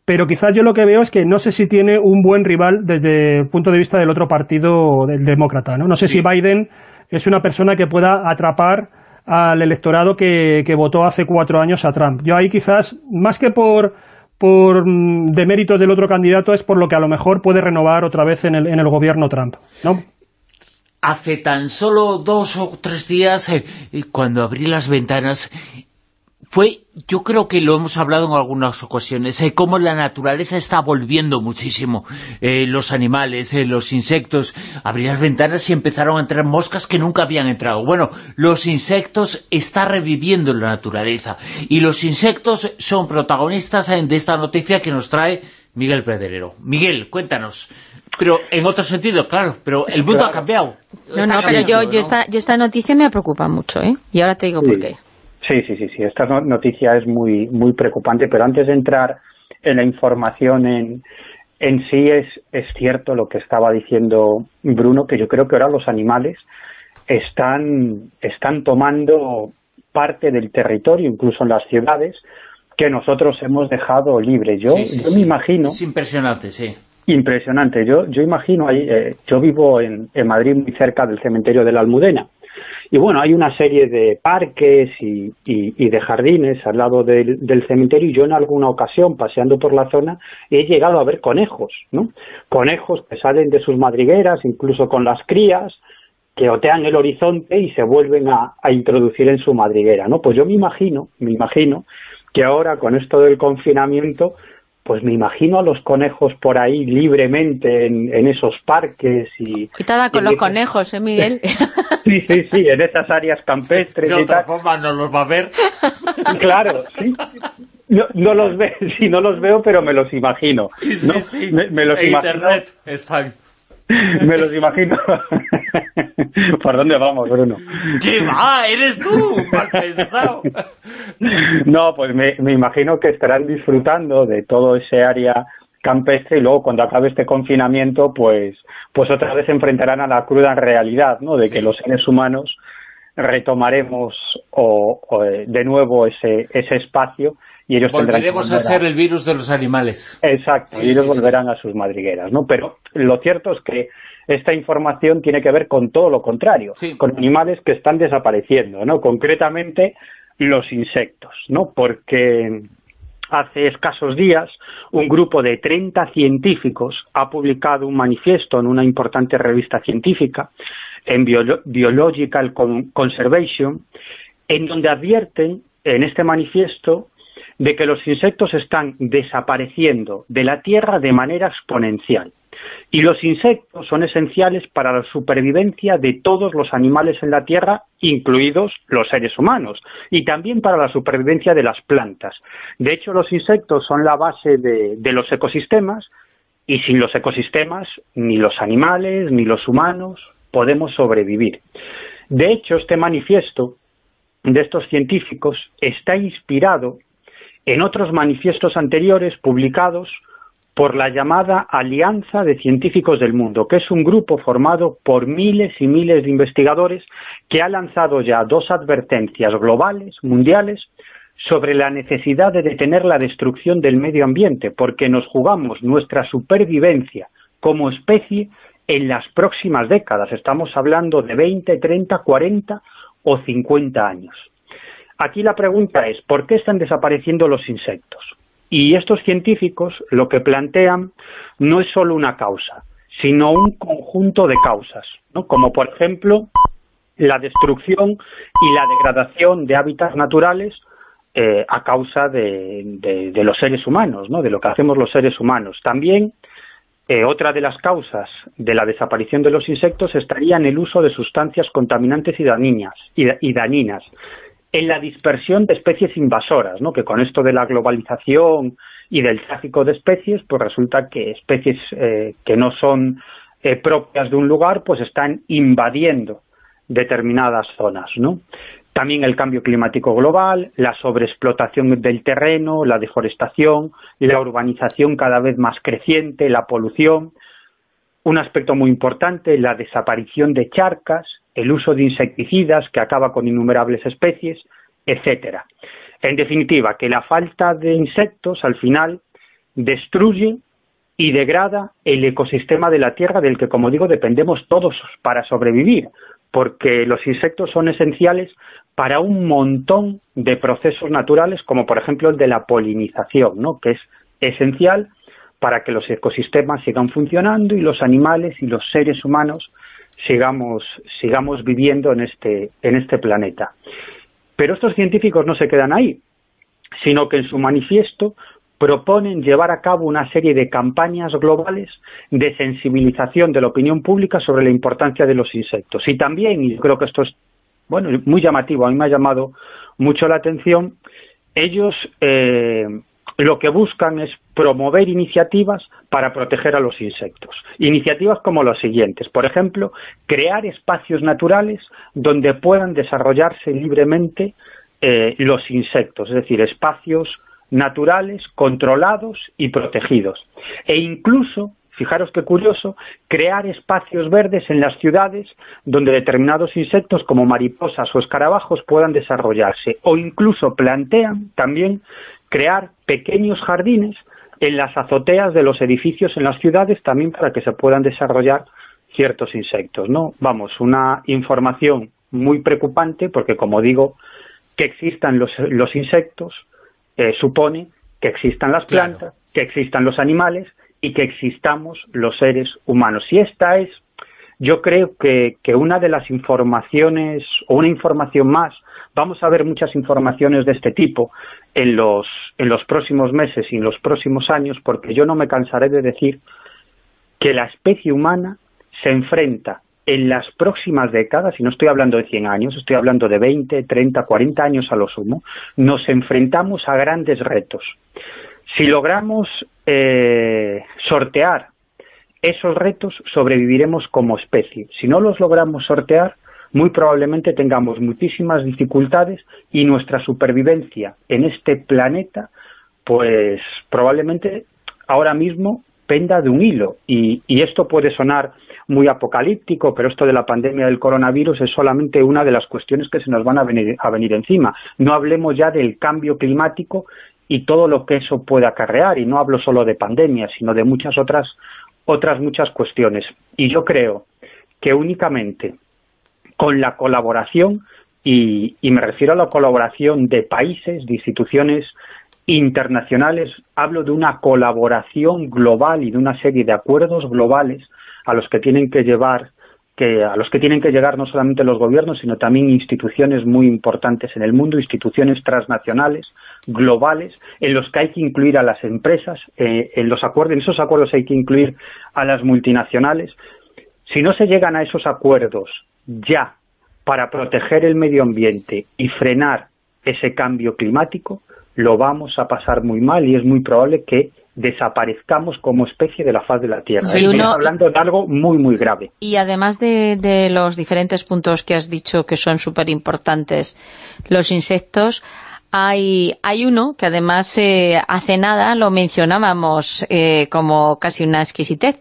pero quizás yo lo que veo es que no sé si tiene un buen rival desde el punto de vista del otro partido, del demócrata. No, no sé si Biden es una persona que pueda atrapar al electorado que, votó hace cuatro años a Trump. Yo ahí quizás, más que por por mm, deméritos del otro candidato, es por lo que a lo mejor puede renovar otra vez en el, en el gobierno Trump, ¿no? Hace tan solo dos o tres días, eh, cuando abrí las ventanas fue, yo creo que lo hemos hablado en algunas ocasiones, eh, cómo la naturaleza está volviendo muchísimo. Eh, los animales, eh, los insectos, abrían las ventanas y empezaron a entrar moscas que nunca habían entrado. Bueno, los insectos está reviviendo la naturaleza y los insectos son protagonistas de esta noticia que nos trae Miguel Pedrero. Miguel, cuéntanos. Pero en otro sentido, claro, pero el mundo ha cambiado. No, no, pero yo, yo, esta, yo esta noticia me preocupa mucho, ¿eh? Y ahora te digo por qué. Sí, sí, sí, sí, esta noticia es muy, muy preocupante, pero antes de entrar en la información en, en sí es, es cierto lo que estaba diciendo Bruno, que yo creo que ahora los animales están, están tomando parte del territorio, incluso en las ciudades, que nosotros hemos dejado libre. Yo, yo me imagino... Es impresionante, sí. Impresionante. Yo, yo imagino, ahí, eh, yo vivo en, en Madrid muy cerca del cementerio de la Almudena, y bueno, hay una serie de parques y, y, de jardines al lado del, del, cementerio y yo en alguna ocasión, paseando por la zona, he llegado a ver conejos, ¿no? Conejos que salen de sus madrigueras, incluso con las crías, que otean el horizonte y se vuelven a, a introducir en su madriguera, ¿no? Pues yo me imagino, me imagino que ahora con esto del confinamiento pues me imagino a los conejos por ahí libremente en, esos parques y... Cuidado con los conejos, ¿eh, Miguel? sí, sí, sí, en esas áreas campestres De otra forma no los va a ver. claro, sí. No, no los veo, sí, no los veo, pero me los imagino. Sí, sí, sí. Me, los imagino. Internet están. me los imagino. ¿Por dónde vamos, Bruno? ¿Qué va? ¿Eres tú? Mal pensado. No, pues me, me imagino que estarán disfrutando de todo ese área campestre y luego cuando acabe este confinamiento, pues, pues otra vez se enfrentarán a la cruda realidad, ¿no? De que los seres humanos retomaremos o, eh, de nuevo ese, ese espacio y ellos Volveremos a ser el virus de los animales. Exacto, y ellos volverán a sus madrigueras, ¿no? Pero lo cierto es que esta información tiene que ver con todo lo contrario, con animales que están desapareciendo, ¿no? Concretamente los insectos, ¿no? Porque hace escasos días un grupo de 30 científicos ha publicado un manifiesto en una importante revista científica, en Biological Conservation, en donde advierten en este manifiesto de que los insectos están desapareciendo de la Tierra de manera exponencial. Y los insectos son esenciales para la supervivencia de todos los animales en la Tierra, incluidos los seres humanos, y también para la supervivencia de las plantas. De hecho, los insectos son la base de, los ecosistemas, y sin los ecosistemas, ni los animales, ni los humanos podemos sobrevivir. De hecho, este manifiesto de estos científicos está inspirado en otros manifiestos anteriores publicados por la llamada Alianza de Científicos del Mundo, que es un grupo formado por miles y miles de investigadores que ha lanzado ya dos advertencias globales, mundiales, sobre la necesidad de detener la destrucción del medio ambiente, porque nos jugamos nuestra supervivencia como especie en las próximas décadas. Estamos hablando de 20, 30, 40 o 50 años. Aquí la pregunta es, ¿por qué están desapareciendo los insectos? Y estos científicos lo que plantean no es solo una causa, sino un conjunto de causas, ¿no? como por ejemplo la destrucción y la degradación de hábitats naturales eh, a causa de, los seres humanos, ¿no? de lo que hacemos los seres humanos. También eh, otra de las causas de la desaparición de los insectos estaría en el uso de sustancias contaminantes y y dañinas en la dispersión de especies invasoras, ¿no? que con esto de la globalización y del tráfico de especies, pues resulta que especies eh, que no son eh, propias de un lugar, pues están invadiendo determinadas zonas, ¿no? También el cambio climático global, la sobreexplotación del terreno, la deforestación, la urbanización cada vez más creciente, la polución, un aspecto muy importante, la desaparición de charcas, el uso de insecticidas que acaba con innumerables especies, etcétera. En definitiva, que la falta de insectos al final destruye y degrada el ecosistema de la Tierra del que, como digo, dependemos todos para sobrevivir, porque los insectos son esenciales para un montón de procesos naturales, como por ejemplo el de la polinización, ¿no? que es esencial para que los ecosistemas sigan funcionando y los animales y los seres humanos sigamos, sigamos viviendo en este, en este planeta. Pero estos científicos no se quedan ahí, sino que en su manifiesto proponen llevar a cabo una serie de campañas globales de sensibilización de la opinión pública sobre la importancia de los insectos. Y también, y creo que esto es bueno muy llamativo, a mí me ha llamado mucho la atención, ellos eh, lo que buscan es promover iniciativas para proteger a los insectos. Iniciativas como las siguientes, por ejemplo, crear espacios naturales donde puedan desarrollarse libremente eh, los insectos, es decir, espacios naturales, controlados y protegidos. E incluso, fijaros qué curioso, crear espacios verdes en las ciudades donde determinados insectos como mariposas o escarabajos puedan desarrollarse. O incluso plantean también crear pequeños jardines en las azoteas de los edificios en las ciudades también para que se puedan desarrollar ciertos insectos, ¿no? Vamos, una información muy preocupante porque, como digo, que existan los, los insectos eh, supone que existan las plantas, que existan los animales y que existamos los seres humanos. Y esta es, yo creo que, que una de las informaciones, o una información más, vamos a ver muchas informaciones de este tipo en los, en los próximos meses y en los próximos años, porque yo no me cansaré de decir que la especie humana se enfrenta en las próximas décadas, y no estoy hablando de 100 años, estoy hablando de 20, 30, 40 años a lo sumo, nos enfrentamos a grandes retos. Si logramos eh, sortear esos retos, sobreviviremos como especie. Si no los logramos sortear, muy probablemente tengamos muchísimas dificultades y nuestra supervivencia en este planeta, pues probablemente ahora mismo penda de un hilo. y esto puede sonar muy apocalíptico, pero esto de la pandemia del coronavirus es solamente una de las cuestiones que se nos van a venir, a venir encima. No hablemos ya del cambio climático y todo lo que eso puede acarrear, y no hablo solo de pandemia, sino de muchas otras, otras muchas cuestiones. Y yo creo que únicamente con la colaboración, y, y me refiero a la colaboración de países, de instituciones internacionales, hablo de una colaboración global y de una serie de acuerdos globales a los que tienen que llevar que a los que tienen que llegar no solamente los gobiernos, sino también instituciones muy importantes en el mundo, instituciones transnacionales, globales, en los que hay que incluir a las empresas, eh, en los acuerdos, en esos acuerdos hay que incluir a las multinacionales. Si no se llegan a esos acuerdos ya para proteger el medio ambiente y frenar ese cambio climático, lo vamos a pasar muy mal y es muy probable que desaparezcamos como especie de la faz de la Tierra. Estamos hablando de algo muy, muy grave. Y además de, los diferentes puntos que has dicho que son súper importantes, los insectos, hay, hay uno que además eh, hace nada lo mencionábamos eh, como casi una exquisitez,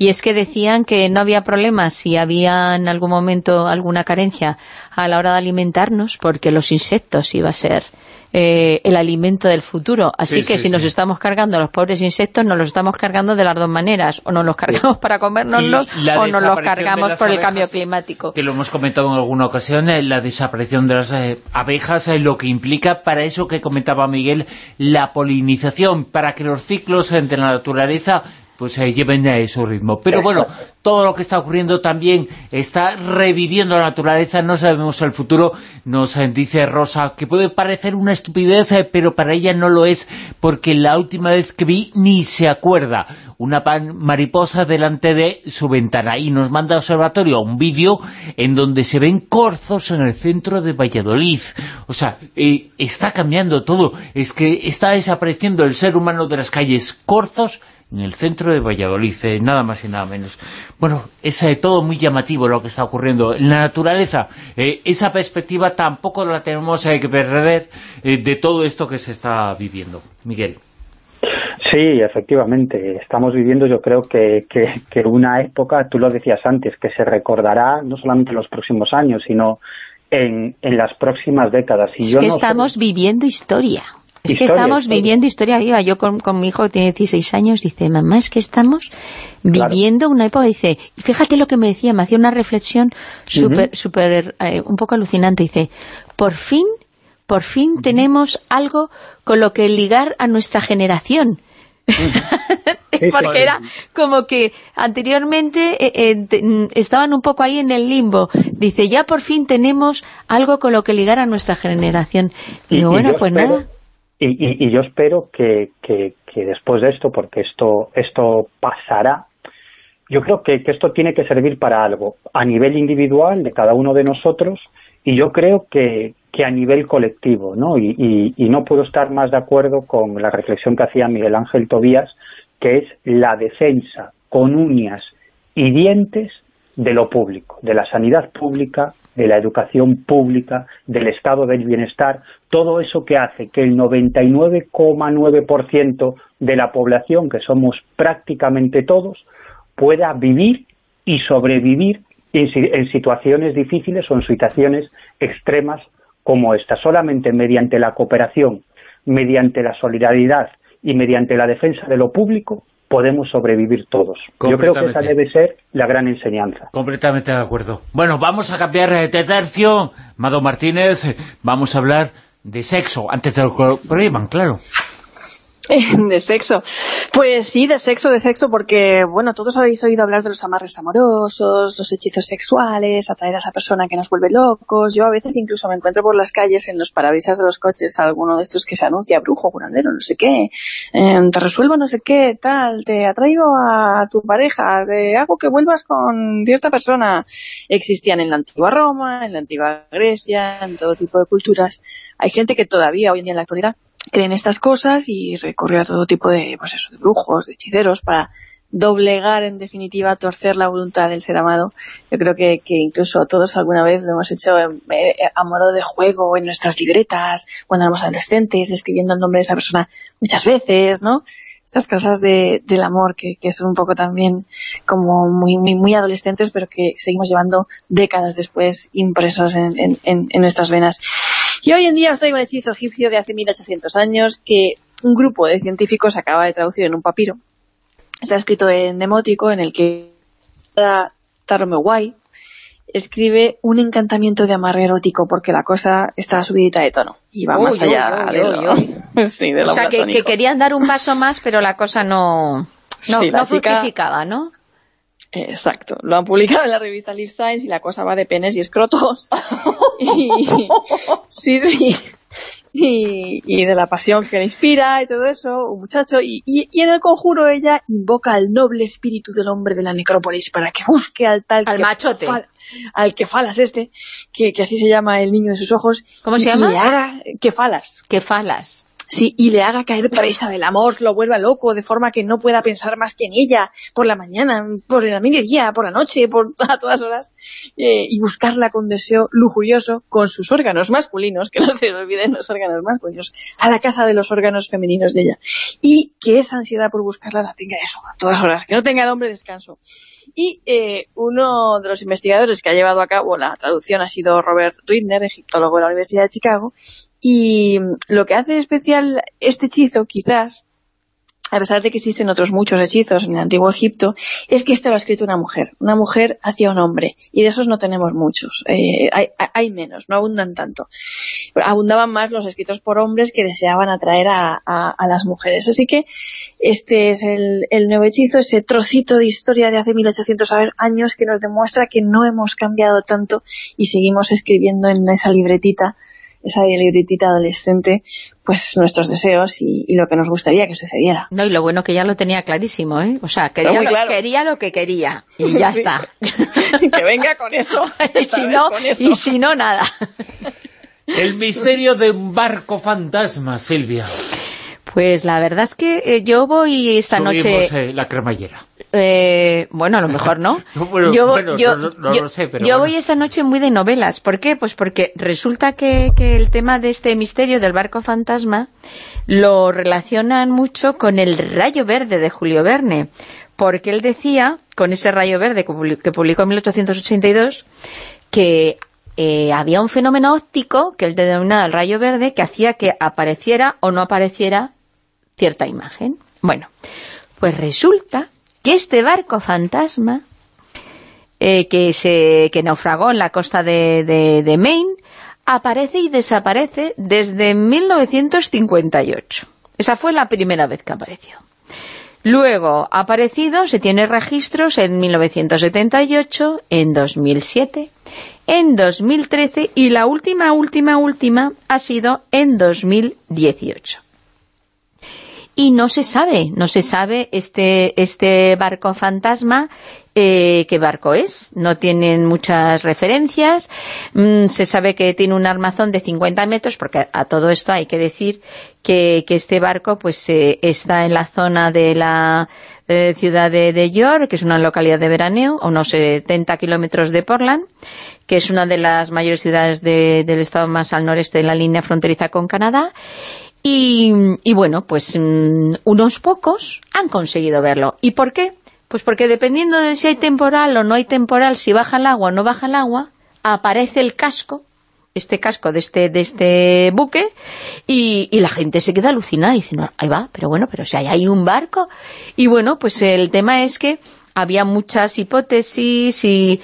y es que decían que no había problema si había en algún momento alguna carencia a la hora de alimentarnos, porque los insectos iba a ser eh, el alimento del futuro. Así que si nos estamos cargando los pobres insectos, nos los estamos cargando de las dos maneras. O nos los cargamos para comérnoslos o nos los cargamos por el cambio climático. Que lo hemos comentado en alguna ocasión, eh, la desaparición de las eh, abejas, lo que implica para eso que comentaba Miguel, la polinización, para que los ciclos entre la naturaleza pues se lleven a su ritmo. Pero bueno, todo lo que está ocurriendo también está reviviendo la naturaleza, no sabemos el futuro, nos dice Rosa, que puede parecer una estupidez, eh, pero para ella no lo es, porque la última vez que vi ni se acuerda, una mariposa delante de su ventana, y nos manda al observatorio un vídeo en donde se ven corzos en el centro de Valladolid. O sea, eh, está cambiando todo, es que está desapareciendo el ser humano de las calles, corzos en el centro de Valladolid, eh, nada más y nada menos. Bueno, es eh, todo muy llamativo lo que está ocurriendo. En la naturaleza, eh, esa perspectiva tampoco la tenemos que perder de todo esto que se está viviendo. Miguel. Sí, efectivamente. Estamos viviendo, yo creo que, que, una época, tú lo decías antes, que se recordará no solamente en los próximos años, sino en, en las próximas décadas. Y es que estamos viviendo historia. Es que estamos viviendo historia viva. Yo con, mi hijo que tiene 16 años, dice, mamá, es que estamos viviendo una época, dice, fíjate lo que me decía, me hacía una reflexión súper, súper, eh, un poco alucinante, dice, por fin, por fin tenemos algo con lo que ligar a nuestra generación. Porque era como que anteriormente eh, eh, estaban un poco ahí en el limbo. Dice, ya por fin tenemos algo con lo que ligar a nuestra generación. Y, bueno, pues nada y, yo espero que, que, después de esto, porque esto, esto pasará, yo creo que, esto tiene que servir para algo, a nivel individual de cada uno de nosotros, y yo creo que, que a nivel colectivo, ¿no? Y, y, no puedo estar más de acuerdo con la reflexión que hacía Miguel Ángel Tobías, que es la defensa con uñas y dientes de lo público, de la sanidad pública, de la educación pública, del estado del bienestar, todo eso que hace que el 99,9% de la población, que somos prácticamente todos, pueda vivir y sobrevivir en, situaciones difíciles o en situaciones extremas como esta. Solamente mediante la cooperación, mediante la solidaridad y mediante la defensa de lo público podemos sobrevivir todos. Yo creo que esa debe ser la gran enseñanza. Completamente de acuerdo. Bueno, vamos a cambiar de tercio. Mado Martínez, vamos a hablar de sexo, antes de lo que prohíban, claro. de sexo. Pues sí, de sexo, de sexo, porque, bueno, todos habéis oído hablar de los amarres amorosos, los hechizos sexuales, atraer a esa persona que nos vuelve locos. Yo a veces incluso me encuentro por las calles, en los parabrisas de los coches, alguno de estos que se anuncia, brujo, curandero, no sé qué, em, te resuelvo no sé qué, tal, te atraigo a tu pareja, te hago que vuelvas con cierta persona. Existían en la antigua Roma, en la antigua Grecia, en todo tipo de culturas. Hay gente que todavía hoy en día en la actualidad creen estas cosas y recurre a todo tipo de, pues eso, de brujos, de hechiceros para doblegar, en definitiva, torcer la voluntad del ser amado. Yo creo que, que incluso todos alguna vez lo hemos hecho eh, a modo de juego en nuestras libretas, cuando éramos adolescentes, escribiendo el nombre de esa persona muchas veces, ¿no? Estas cosas de, del amor que, que son un poco también como muy, muy, muy adolescentes, pero que seguimos llevando décadas después impresos en, en, en nuestras venas. Y hoy en día os traigo un hechizo egipcio de hace 1800 años que un grupo de científicos acaba de traducir en un papiro. Está escrito en demótico en el que Taromewai escribe un encantamiento de amarre erótico porque la cosa está subidita de tono y va más allá de, lo, sí, de, O sea, que, querían dar un paso más, pero la cosa no, no, no fructificaba, ¿no? Exacto, lo han publicado en la revista Life Science y la cosa va de penes y escrotos. sí, sí. Y, de la pasión que le inspira y todo eso, un muchacho. Y, y, en el conjuro ella invoca al noble espíritu del hombre de la necrópolis para que busque al tal... Al machote. al que falas este, que, que, así se llama el niño de sus ojos. ¿Cómo se llama? Y haga que falas. Que falas. Sí, y le haga caer presa del amor, lo vuelva loco, de forma que no pueda pensar más que en ella, por la mañana, por el mediodía, por la noche, por a todas horas, eh, y buscarla con deseo lujurioso, con sus órganos masculinos, que no se olviden los órganos masculinos, a la caza de los órganos femeninos de ella. Y que esa ansiedad por buscarla la tenga eso, a todas horas, que no tenga el hombre descanso. Y eh, uno de los investigadores que ha llevado a cabo la traducción ha sido Robert Ridner, egiptólogo de la Universidad de Chicago, y lo que hace especial este hechizo, quizás, a pesar de que existen otros muchos hechizos en el Antiguo Egipto, es que lo ha escrito una mujer, una mujer hacia un hombre, y de esos no tenemos muchos, eh, hay, menos, no abundan tanto. abundaban más los escritos por hombres que deseaban atraer a, las mujeres. Así que este es el, el, nuevo hechizo, ese trocito de historia de hace 1800 años que nos demuestra que no hemos cambiado tanto y seguimos escribiendo en esa libretita esa libretita adolescente, pues nuestros deseos y, lo que nos gustaría que sucediera. No, y lo bueno que ya lo tenía clarísimo, ¿eh? O sea, quería, lo, quería lo que quería y ya está. que venga con esto. y, si no, y si no, nada. El misterio de un barco fantasma, Silvia. Pues la verdad es que eh, yo voy esta noche... Eh, la cremallera. Eh, bueno, a lo mejor no. yo, voy esta noche muy de novelas. ¿Por qué? Pues porque resulta que, el tema de este misterio del barco fantasma lo relacionan mucho con el rayo verde de Julio Verne. Porque él decía, con ese rayo verde que publicó en 1882, que había un fenómeno óptico que él denominaba el rayo verde que hacía que apareciera o no apareciera cierta imagen. Bueno, pues resulta que este barco fantasma eh, que, se, que naufragó en la costa de, de, Maine aparece y desaparece desde 1958. Esa fue la primera vez que apareció. Luego ha aparecido, se tiene registros en 1978, en 2007, en 2013 y la última, última, última ha sido en 2018. Y no se sabe, no se sabe este, este barco fantasma eh, qué barco es, no tienen muchas referencias, mm, se sabe que tiene un armazón de 50 metros, porque a todo esto hay que decir que, este barco pues eh, está en la zona de la eh, ciudad de, York, que es una localidad de veraneo, a unos 70 kilómetros de Portland, que es una de las mayores ciudades del estado más al noreste de la línea fronteriza con Canadá, y, bueno, pues mm, unos pocos han conseguido verlo. ¿Y por qué? Pues porque dependiendo de si hay temporal o no hay temporal, si baja el agua o no baja el agua, aparece el casco, este casco de este, de este buque, y, la gente se queda alucinada y dice, no, ahí va, pero bueno, pero si hay un barco. Y bueno, pues el tema es que había muchas hipótesis y,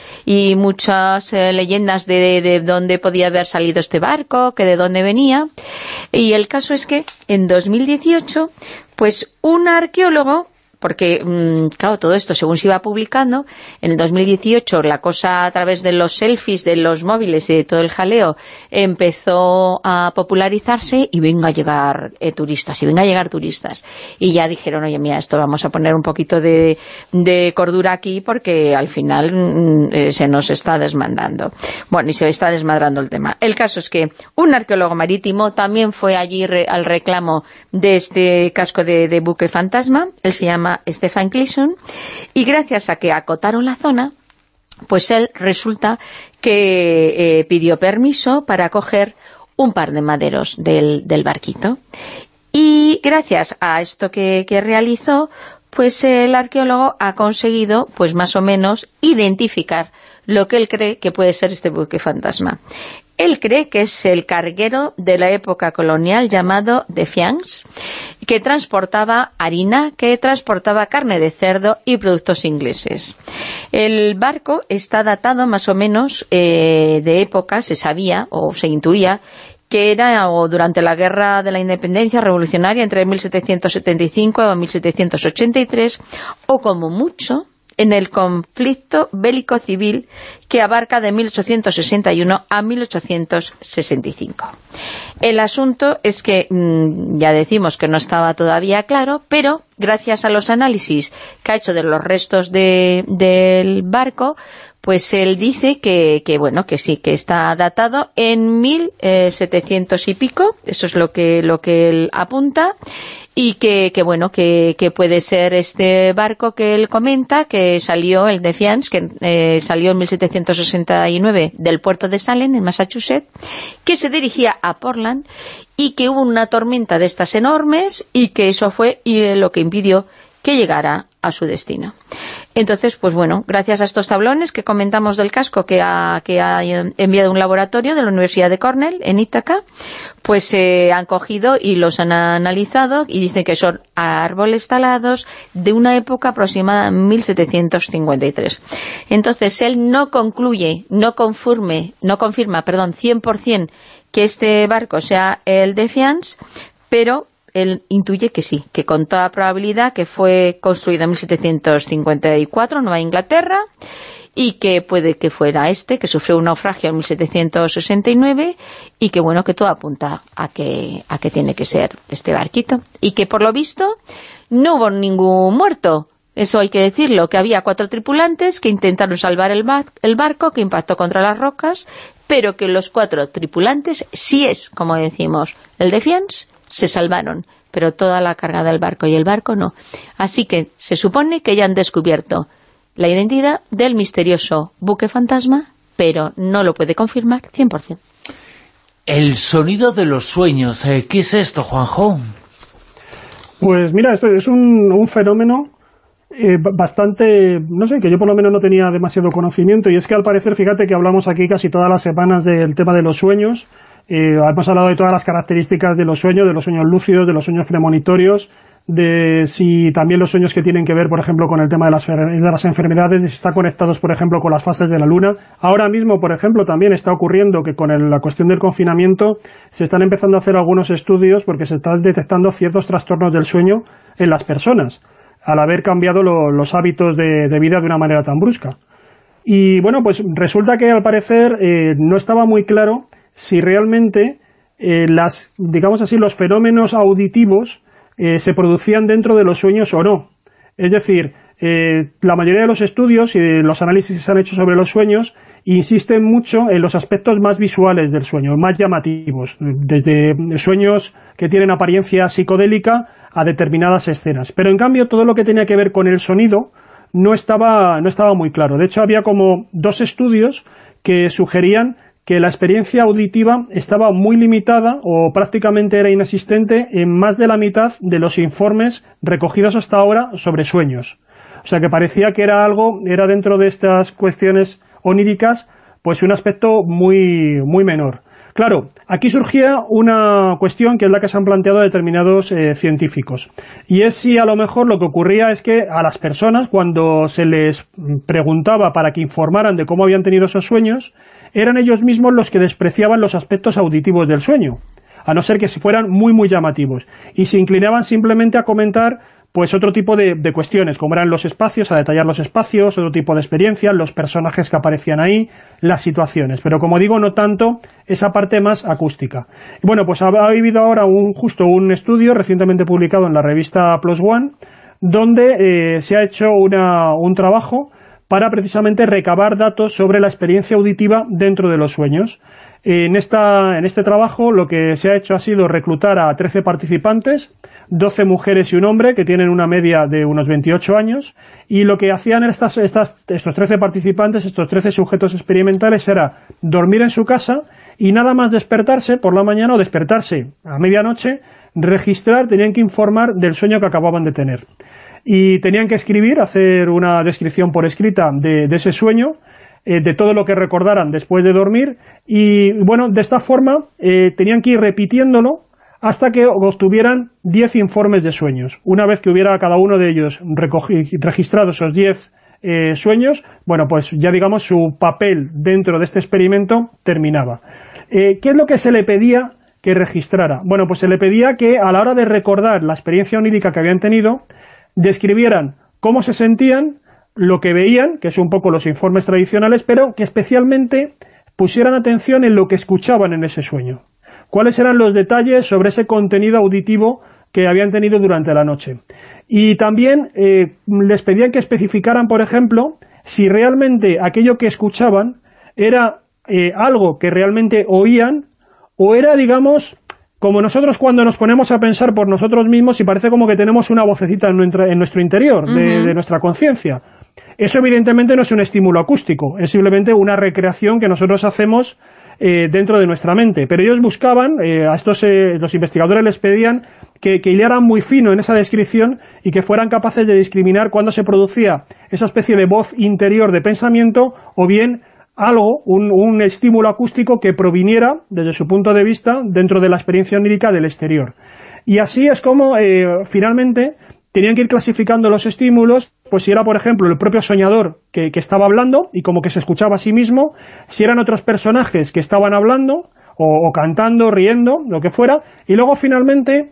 muchas eh, leyendas de, de, dónde podía haber salido este barco, que de dónde venía. Y el caso es que en 2018, pues un arqueólogo porque, mm, claro, todo esto según se iba publicando, en el 2018 la cosa a través de los selfies, de los móviles y de todo el jaleo empezó a popularizarse y venga a llegar eh, turistas, y venga a llegar turistas. Y ya dijeron, oye, mira, esto vamos a poner un poquito de, cordura aquí porque al final mm, eh, se nos está desmandando. Bueno, y se está desmadrando el tema. El caso es que un arqueólogo marítimo también fue allí al reclamo de este casco de, de buque fantasma, él se llama Stefan Gleason, y gracias a que acotaron la zona, pues él resulta que eh, pidió permiso para coger un par de maderos del, barquito. Y gracias a esto que realizó, pues el arqueólogo ha conseguido, pues más o menos, identificar lo que él cree que puede ser este buque fantasma. Él cree que es el carguero de la época colonial llamado Defiance, que transportaba harina, que transportaba carne de cerdo y productos ingleses. El barco está datado más o menos eh, de época, se sabía o se intuía, que era o durante la Guerra de la Independencia Revolucionaria entre 1775 y 1783, o como mucho en el conflicto bélico civil que abarca de 1861 a 1865. El asunto es que, mm, ya decimos que no estaba todavía claro, pero gracias a los análisis que ha hecho de los restos del barco, pues él dice que, bueno, que sí, que está datado en 1700 y pico, eso es lo que, lo que él apunta, y que, que bueno, que, que, puede ser este barco que él comenta, que salió, el Defiance, que eh, salió en 1769 del puerto de Salem, en Massachusetts, que se dirigía a Portland y que hubo una tormenta de estas enormes y que eso fue y, eh, lo que impidió que llegara a su destino. Entonces, pues bueno, gracias a estos tablones que comentamos del casco que ha, que ha enviado un laboratorio de la Universidad de Cornell en Ítaca, pues se han cogido y los han analizado y dicen que son árboles talados de una época aproximada 1753. Entonces, él no concluye, no conforme, no confirma, perdón, 100% que este barco sea el Defiance, pero él intuye que sí, que con toda probabilidad que fue construido en 1754 en Nueva Inglaterra y que puede que fuera este, que sufrió un naufragio en 1769 y que bueno, que todo apunta a que, a que tiene que ser este barquito y que por lo visto no hubo ningún muerto, eso hay que decirlo, que había cuatro tripulantes que intentaron salvar el, el, barco, que impactó contra las rocas, pero que los cuatro tripulantes, si es, como decimos, el Defiance, se salvaron, pero toda la carga del barco y el barco no. Así que se supone que ya han descubierto la identidad del misterioso buque fantasma, pero no lo puede confirmar 100%. El sonido de los sueños, eh, ¿qué es esto, Juanjo? Pues mira, esto es un, fenómeno eh, bastante, no sé, que yo por lo menos no tenía demasiado conocimiento, y es que al parecer, fíjate que hablamos aquí casi todas las semanas del tema de los sueños, eh, hemos hablado de todas las características de los sueños, de los sueños lúcidos, de los sueños premonitorios, de si también los sueños que tienen que ver, por ejemplo, con el tema de las, de las enfermedades, si están conectados, por ejemplo, con las fases de la luna. Ahora mismo, por ejemplo, también está ocurriendo que con la cuestión del confinamiento se están empezando a hacer algunos estudios porque se están detectando ciertos trastornos del sueño en las personas, al haber cambiado los hábitos de, vida de una manera tan brusca. Y bueno, pues resulta que al parecer eh, no estaba muy claro si realmente eh, las, digamos así, los fenómenos auditivos eh, se producían dentro de los sueños o no. Es decir, eh, la mayoría de los estudios y los análisis que se han hecho sobre los sueños insisten mucho en los aspectos más visuales del sueño, más llamativos, desde sueños que tienen apariencia psicodélica a determinadas escenas. Pero en cambio todo lo que tenía que ver con el sonido no estaba, no estaba muy claro. De hecho había como dos estudios que sugerían que la experiencia auditiva estaba muy limitada o prácticamente era inexistente en más de la mitad de los informes recogidos hasta ahora sobre sueños. O sea que parecía que era algo, era dentro de estas cuestiones oníricas, pues un aspecto muy, muy menor. Claro, aquí surgía una cuestión que es la que se han planteado determinados eh, científicos. Y es si a lo mejor lo que ocurría es que a las personas, cuando se les preguntaba para que informaran de cómo habían tenido esos sueños, eran ellos mismos los que despreciaban los aspectos auditivos del sueño, a no ser que si fueran muy muy llamativos, y se inclinaban simplemente a comentar pues otro tipo de, cuestiones, como eran los espacios, a detallar los espacios, otro tipo de experiencias, los personajes que aparecían ahí, las situaciones, pero como digo, no tanto esa parte más acústica. Bueno, pues ha, habido ahora un, justo un estudio recientemente publicado en la revista Plus One, donde eh, se ha hecho un trabajo para precisamente recabar datos sobre la experiencia auditiva dentro de los sueños. En, esta, en este trabajo lo que se ha hecho ha sido reclutar a 13 participantes, 12 mujeres y un hombre que tienen una media de unos 28 años y lo que hacían estos 13 participantes, estos 13 sujetos experimentales era dormir en su casa y nada más despertarse por la mañana o despertarse a medianoche, registrar, tenían que informar del sueño que acababan de tener. Y tenían que escribir, hacer una descripción por escrita de, ese sueño, eh, de todo lo que recordaran después de dormir y bueno, de esta forma eh, tenían que ir repitiéndolo hasta que obtuvieran 10 informes de sueños. Una vez que hubiera cada uno de ellos registrado esos 10 eh, sueños, bueno, pues ya digamos su papel dentro de este experimento terminaba. ¿Qué es lo que se le pedía que registrara? Bueno, pues se le pedía que a la hora de recordar la experiencia onírica que habían tenido, describieran cómo se sentían, lo que veían, que es un poco los informes tradicionales, pero que especialmente pusieran atención en lo que escuchaban en ese sueño cuáles eran los detalles sobre ese contenido auditivo que habían tenido durante la noche. Y también eh, les pedían que especificaran, por ejemplo, si realmente aquello que escuchaban era eh, algo que realmente oían o era, digamos, como nosotros cuando nos ponemos a pensar por nosotros mismos y parece como que tenemos una vocecita en, nuestro interior, de nuestra conciencia. Eso evidentemente no es un estímulo acústico, es simplemente una recreación que nosotros hacemos eh, dentro de nuestra mente. Pero ellos buscaban, eh, a estos eh, los investigadores les pedían que, que hilaran muy fino en esa descripción y que fueran capaces de discriminar cuando se producía esa especie de voz interior de pensamiento o bien algo, un, un, estímulo acústico que proviniera, desde su punto de vista, dentro de la experiencia onírica del exterior. Y así es como, finalmente, tenían que ir clasificando los estímulos, pues si era, por ejemplo, el propio soñador que, estaba hablando y como que se escuchaba a sí mismo, si eran otros personajes que estaban hablando o, cantando, riendo, lo que fuera, y luego finalmente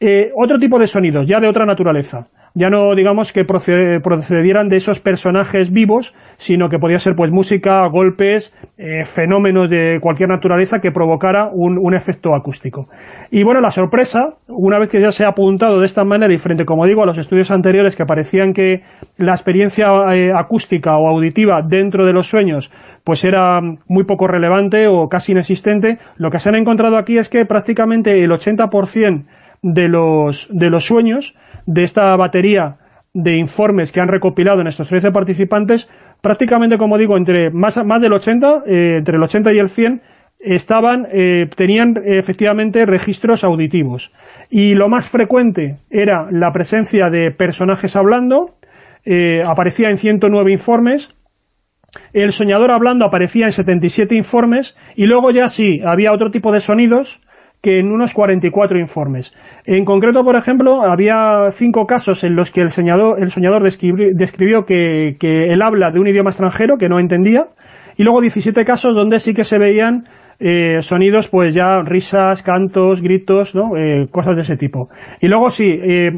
eh, otro tipo de sonidos, ya de otra naturaleza ya no digamos que procedieran de esos personajes vivos, sino que podía ser pues música, golpes, eh, fenómenos de cualquier naturaleza que provocara un, efecto acústico. Y bueno, la sorpresa, una vez que ya se ha apuntado de esta manera, diferente como digo, a los estudios anteriores que parecían que la experiencia eh, acústica o auditiva dentro de los sueños pues era muy poco relevante o casi inexistente, lo que se han encontrado aquí es que prácticamente el 80% de los, de los sueños de esta batería de informes que han recopilado en estos 13 participantes, prácticamente, como digo, entre más, más del 80, eh, entre el 80 y el 100, estaban, eh, tenían efectivamente registros auditivos. Y lo más frecuente era la presencia de personajes hablando, eh, aparecía en 109 informes, el soñador hablando aparecía en 77 informes, y luego ya sí, había otro tipo de sonidos, que en unos 44 informes. En concreto, por ejemplo, había cinco casos en los que el soñador, el soñador describió, que, él habla de un idioma extranjero que no entendía, y luego 17 casos donde sí que se veían eh, sonidos, pues ya risas, cantos, gritos, ¿no? Eh, cosas de ese tipo. Y luego sí, eh,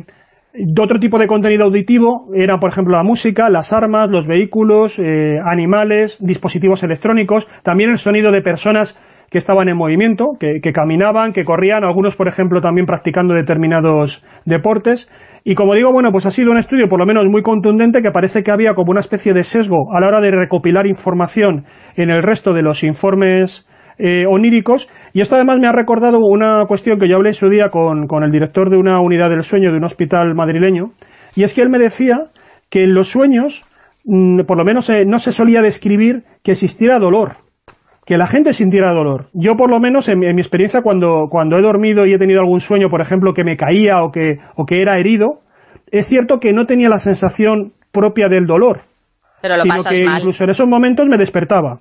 de otro tipo de contenido auditivo era, por ejemplo, la música, las armas, los vehículos, animales, dispositivos electrónicos, también el sonido de personas que estaban en movimiento, que, caminaban, que corrían, algunos, por ejemplo, también practicando determinados deportes. Y como digo, bueno, pues ha sido un estudio por lo menos muy contundente que parece que había como una especie de sesgo a la hora de recopilar información en el resto de los informes eh, oníricos. Y esto además me ha recordado una cuestión que yo hablé en su día con, con el director de una unidad del sueño de un hospital madrileño, y es que él me decía que en los sueños, mm, por lo menos eh, no se solía describir que existiera dolor que la gente sintiera dolor. Yo, por lo menos, en, mi experiencia, cuando, cuando he dormido y he tenido algún sueño, por ejemplo, que me caía o que, o que era herido, es cierto que no tenía la sensación propia del dolor, Pero lo sino que incluso en esos momentos me despertaba.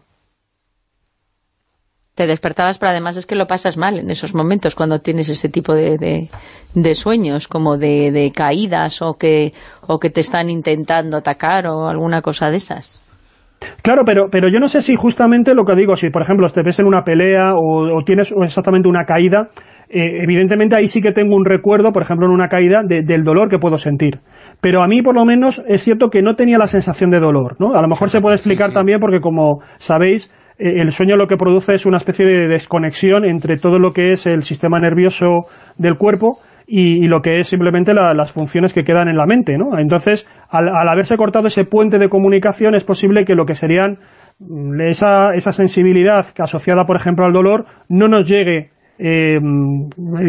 Te despertabas, pero además es que lo pasas mal en esos momentos cuando tienes ese tipo de, de, sueños, como de, de, caídas o que, o que te están intentando atacar o alguna cosa de esas. Claro, pero, pero yo no sé si justamente lo que digo, si por ejemplo te ves en una pelea o, tienes exactamente una caída, eh, evidentemente ahí sí que tengo un recuerdo, por ejemplo en una caída, del dolor que puedo sentir. Pero a mí por lo menos es cierto que no tenía la sensación de dolor, ¿no? A lo mejor se puede explicar también porque como sabéis, eh, el sueño lo que produce es una especie de desconexión entre todo lo que es el sistema nervioso del cuerpo y, lo que es simplemente las funciones que quedan en la mente, ¿no? Entonces, al, haberse cortado ese puente de comunicación, es posible que lo que serían mm, esa, esa sensibilidad asociada, por ejemplo, al dolor, no nos llegue eh,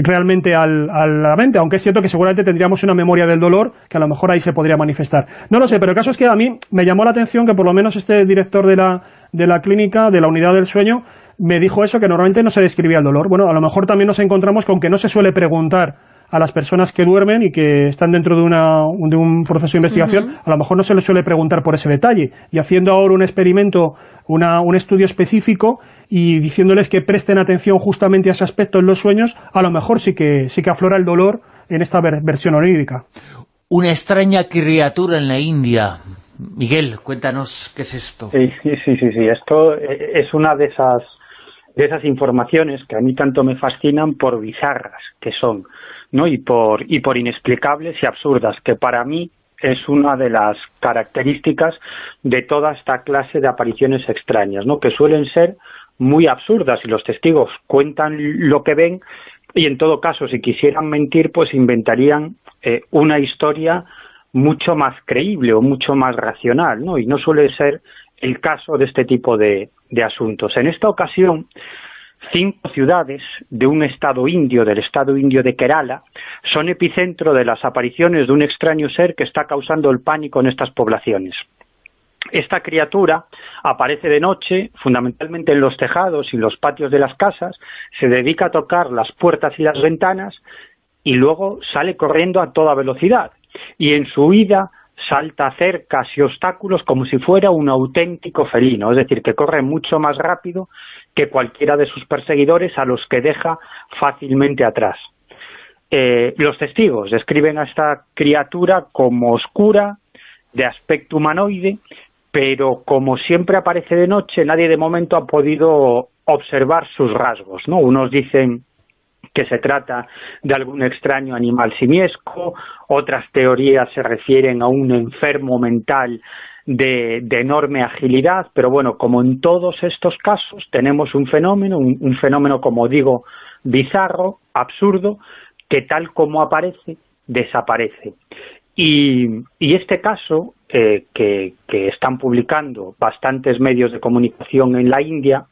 realmente al, a la mente, aunque es cierto que seguramente tendríamos una memoria del dolor que a lo mejor ahí se podría manifestar. No lo sé, pero el caso es que a mí me llamó la atención que por lo menos este director de la, de la clínica, de la unidad del sueño, me dijo eso, que normalmente no se describía el dolor. Bueno, a lo mejor también nos encontramos con que no se suele preguntar a las personas que duermen y que están dentro de, una, de un proceso de investigación, a lo mejor no se les suele preguntar por ese detalle. Y haciendo ahora un experimento, una, un estudio específico y diciéndoles que presten atención justamente a ese aspecto en los sueños, a lo mejor sí que, sí que aflora el dolor en esta versión onírica. Una extraña criatura en la India. Miguel, cuéntanos qué es esto. Sí, sí, sí, sí, sí. Esto es una de esas de esas informaciones que a mí tanto me fascinan por bizarras que son. ¿No? y, por, y por inexplicables y absurdas, que para mí es una de las características de toda esta clase de apariciones extrañas, ¿no? que suelen ser muy absurdas y los testigos cuentan lo que ven y en todo caso si quisieran mentir pues inventarían eh, una historia mucho más creíble o mucho más racional ¿no? y no suele ser el caso de este tipo de, de asuntos. En esta ocasión Cinco ciudades de un estado indio, del estado indio de Kerala, son epicentro de las apariciones de un extraño ser que está causando el pánico en estas poblaciones. Esta criatura aparece de noche, fundamentalmente en los tejados y los patios de las casas, se dedica a tocar las puertas y las ventanas y luego sale corriendo a toda velocidad. Y en su huida salta cercas y obstáculos como si fuera un auténtico felino, es decir, que corre mucho más rápido que cualquiera de sus perseguidores a los que deja fácilmente atrás. Eh, los testigos describen a esta criatura como oscura, de aspecto humanoide, pero como siempre aparece de noche, nadie de momento ha podido observar sus rasgos. ¿no? Unos dicen que se trata de algún extraño animal simiesco, otras teorías se refieren a un enfermo mental de, enorme agilidad, pero bueno, como en todos estos casos tenemos un fenómeno, un, fenómeno, como digo, bizarro, absurdo, que tal como aparece, desaparece. Y, este caso, eh, que, que, están publicando bastantes medios de comunicación en la India,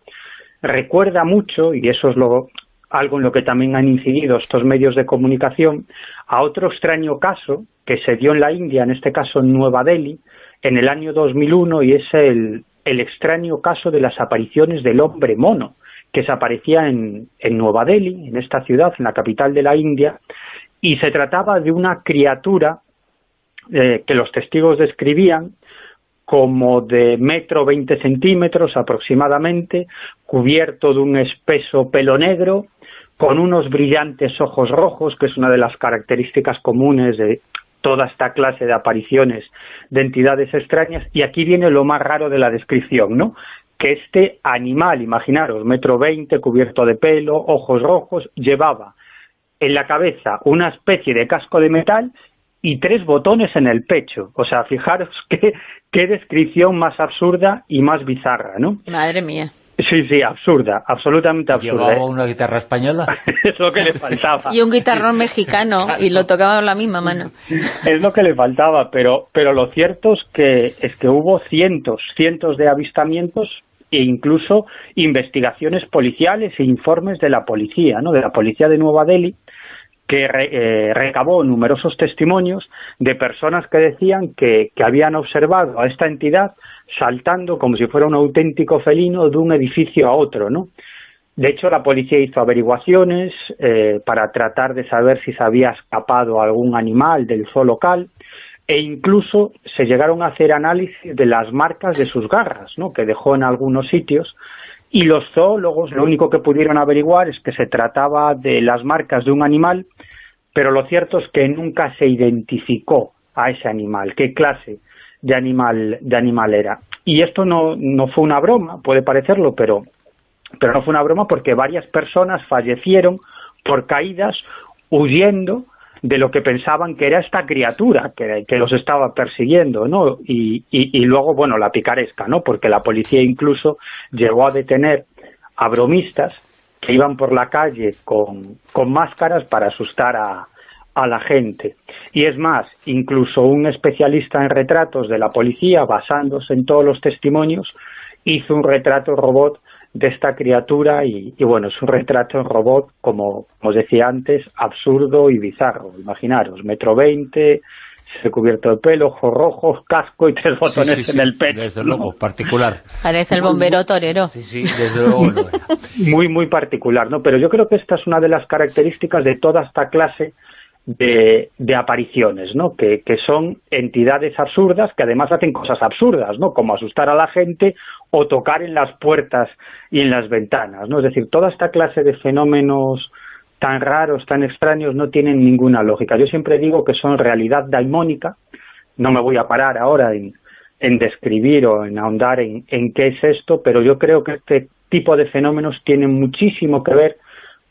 recuerda mucho, y eso es lo, algo en lo que también han incidido estos medios de comunicación, a otro extraño caso que se dio en la India, en este caso en Nueva Delhi, en el año 2001 y es el, extraño caso de las apariciones del hombre mono, que se aparecía en, en Nueva Delhi, en esta ciudad, en la capital de la India, y se trataba de una criatura eh, que los testigos describían como de metro veinte centímetros aproximadamente, cubierto de un espeso pelo negro, con unos brillantes ojos rojos, que es una de las características comunes de, toda esta clase de apariciones de entidades extrañas, y aquí viene lo más raro de la descripción, ¿no? que este animal, imaginaros, metro veinte, cubierto de pelo, ojos rojos, llevaba en la cabeza una especie de casco de metal y tres botones en el pecho. O sea, fijaros qué, descripción más absurda y más bizarra, ¿no? Madre mía. Sí, sí, absurda, absolutamente absurda. ¿Llevaba una guitarra española? es lo que le faltaba. y un guitarrón mexicano, y lo tocaba con la misma mano. Es lo que le faltaba, pero, pero lo cierto es que, es que hubo cientos, cientos de avistamientos e incluso investigaciones policiales e informes de la policía, ¿no? de la policía de Nueva Delhi, que eh, recabó numerosos testimonios de personas que decían que, que habían observado a esta entidad saltando como si fuera un auténtico felino de un edificio a otro, ¿no? De hecho, la policía hizo averiguaciones eh, para tratar de saber si se había escapado algún animal del zoo local e incluso se llegaron a hacer análisis de las marcas de sus garras, ¿no? que dejó en algunos sitios, y los zoólogos lo único que pudieron averiguar es que se trataba de las marcas de un animal, pero lo cierto es que nunca se identificó a ese animal, qué clase de animal, de animal era. Y esto no, no fue una broma, puede parecerlo, pero, pero no fue una broma porque varias personas fallecieron por caídas huyendo de lo que pensaban que era esta criatura que, los estaba persiguiendo, ¿no? Y, y, y, luego, bueno, la picaresca, ¿no? Porque la policía incluso llegó a detener a bromistas que iban por la calle con, con máscaras para asustar a, a la gente. Y es más, incluso un especialista en retratos de la policía, basándose en todos los testimonios, hizo un retrato robot de esta criatura y, y, bueno, es un retrato en robot, como os decía antes, absurdo y bizarro. Imaginaros, metro veinte, se cubierto de pelo, ojos rojos, casco y tres botones sí, sí, sí, en el pecho. Desde luego, particular. Parece el bombero torero. Sí, sí, desde luego. muy, muy particular, ¿no? Pero yo creo que esta es una de las características de toda esta clase de, apariciones, ¿no? Que, que, son entidades absurdas que además hacen cosas absurdas, ¿no? Como asustar a la gente o tocar en las puertas y en las ventanas, ¿no? Es decir, toda esta clase de fenómenos tan raros, tan extraños, no tienen ninguna lógica. Yo siempre digo que son realidad daimónica, no me voy a parar ahora en, en describir o en ahondar en, en qué es esto, pero yo creo que este tipo de fenómenos tienen muchísimo que ver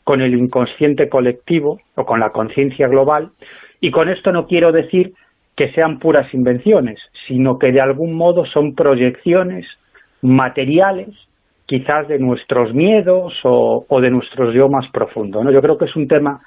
con el inconsciente colectivo o con la conciencia global y con esto no quiero decir que sean puras invenciones, sino que de algún modo son proyecciones materiales quizás de nuestros miedos o, de nuestros yo más profundo. ¿no? Yo creo que es un tema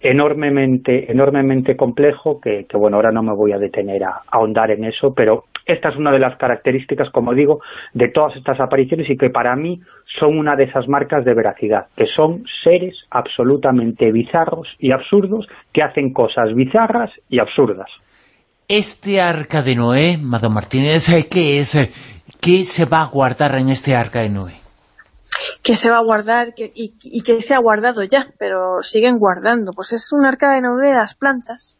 enormemente enormemente complejo que, bueno, ahora no me voy a detener a, a, ahondar en eso, pero esta es una de las características, como digo, de todas estas apariciones y que para mí son una de esas marcas de veracidad, que son seres absolutamente bizarros y absurdos que hacen cosas bizarras y absurdas. Este arca de Noé, Mado Martínez, ¿qué es? ¿Qué se va a guardar en este arca de Noé? Que se va a guardar que, y, que se ha guardado ya, pero siguen guardando. Pues es un arca de Noé de las plantas,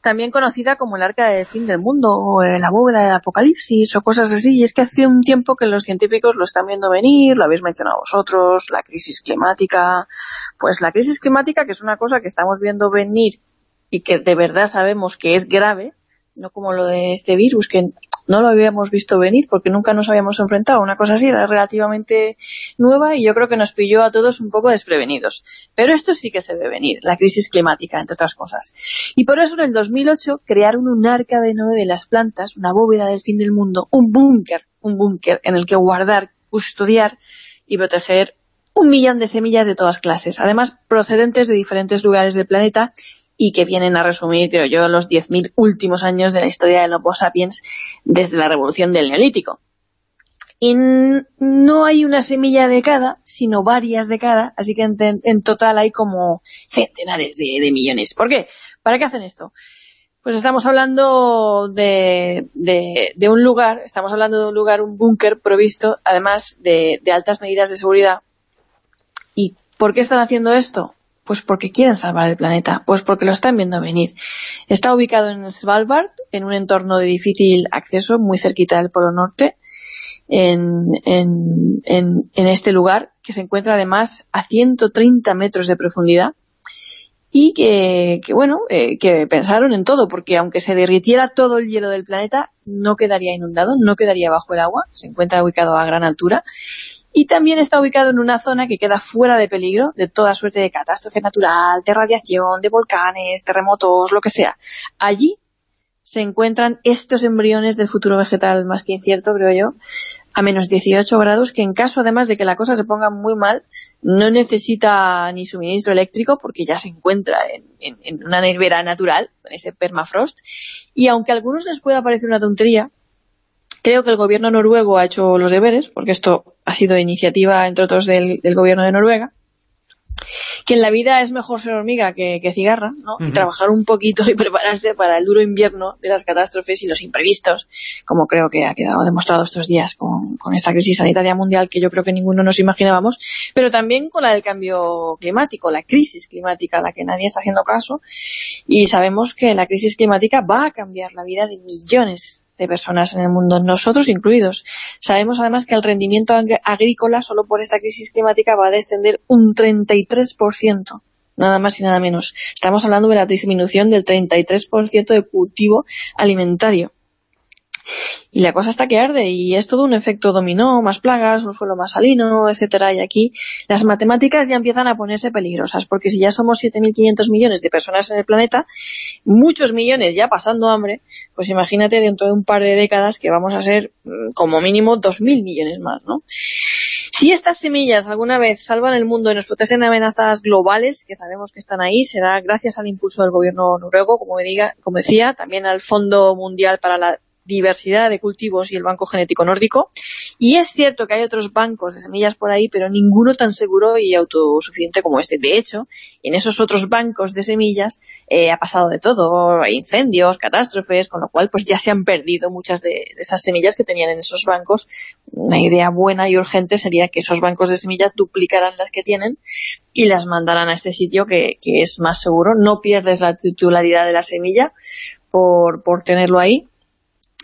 también conocida como el arca del fin del mundo, o la bóveda del apocalipsis, o cosas así. Y es que hace un tiempo que los científicos lo están viendo venir, lo habéis mencionado vosotros, la crisis climática. Pues la crisis climática, que es una cosa que estamos viendo venir y que de verdad sabemos que es grave, no como lo de este virus, que no lo habíamos visto venir porque nunca nos habíamos enfrentado a una cosa así, era relativamente nueva y yo creo que nos pilló a todos un poco desprevenidos. Pero esto sí que se ve venir, la crisis climática, entre otras cosas. Y por eso en el 2008 crearon un arca de Noé de las plantas, una bóveda del fin del mundo, un búnker, un búnker en el que guardar, custodiar y proteger un millón de semillas de todas clases, además procedentes de diferentes lugares del planeta y que vienen a resumir, creo yo, los 10.000 últimos años de la historia del Homo sapiens desde la revolución del Neolítico. Y no hay una semilla de cada, sino varias de cada, así que en, total hay como centenares de, de, millones. ¿Por qué? ¿Para qué hacen esto? Pues estamos hablando de, de, de un lugar, estamos hablando de un lugar, un búnker provisto, además de, de altas medidas de seguridad. ¿Y por qué están haciendo esto? Pues porque quieren salvar el planeta, pues porque lo están viendo venir. Está ubicado en Svalbard, en un entorno de difícil acceso, muy cerquita del Polo Norte, en, en, en, en este lugar, que se encuentra además a 130 metros de profundidad, y que, bueno, eh, que pensaron en todo, porque aunque se derritiera todo el hielo del planeta, no quedaría inundado, no quedaría bajo el agua, se encuentra ubicado a gran altura, y también está ubicado en una zona que queda fuera de peligro de toda suerte de catástrofe natural, de radiación, de volcanes, terremotos, lo que sea. Allí se encuentran estos embriones del futuro vegetal más que incierto, creo yo, a menos 18 grados, que en caso además de que la cosa se ponga muy mal, no necesita ni suministro eléctrico porque ya se encuentra en, en una nevera natural, en ese permafrost, y aunque a algunos les pueda parecer una tontería, creo que el gobierno noruego ha hecho los deberes, porque esto ha sido iniciativa, entre otros, del, del gobierno de Noruega, que en la vida es mejor ser hormiga que, cigarra, ¿no? Y trabajar un poquito y prepararse para el duro invierno de las catástrofes y los imprevistos, como creo que ha quedado demostrado estos días con, con esta crisis sanitaria mundial que yo creo que ninguno nos imaginábamos, pero también con la del cambio climático, la crisis climática a la que nadie está haciendo caso, y sabemos que la crisis climática va a cambiar la vida de millones de personas en el mundo, nosotros incluidos. Sabemos además que el rendimiento agrícola solo por esta crisis climática va a descender un 33%, nada más y nada menos. Estamos hablando de la disminución del 33% de cultivo alimentario. Y la cosa está que arde, y es todo un efecto dominó, más plagas, un suelo más salino, etcétera, y aquí las matemáticas ya empiezan a ponerse peligrosas, porque si ya somos 7.500 millones de personas en el planeta, muchos millones ya pasando hambre, pues imagínate dentro de un par de décadas que vamos a ser mm, como mínimo 2.000 millones más, ¿no? Si estas semillas alguna vez salvan el mundo y nos protegen de amenazas globales, que sabemos que están ahí, será gracias al impulso del gobierno noruego, como, diga, como decía, también al Fondo Mundial para la diversidad de cultivos y el Banco Genético Nórdico. Y es cierto que hay otros bancos de semillas por ahí, pero ninguno tan seguro y autosuficiente como este. De hecho, en esos otros bancos de semillas eh, ha pasado de todo, hay incendios, catástrofes, con lo cual pues ya se han perdido muchas de, esas semillas que tenían en esos bancos. Una idea buena y urgente sería que esos bancos de semillas duplicaran las que tienen y las mandaran a este sitio que, que es más seguro. No pierdes la titularidad de la semilla por, por tenerlo ahí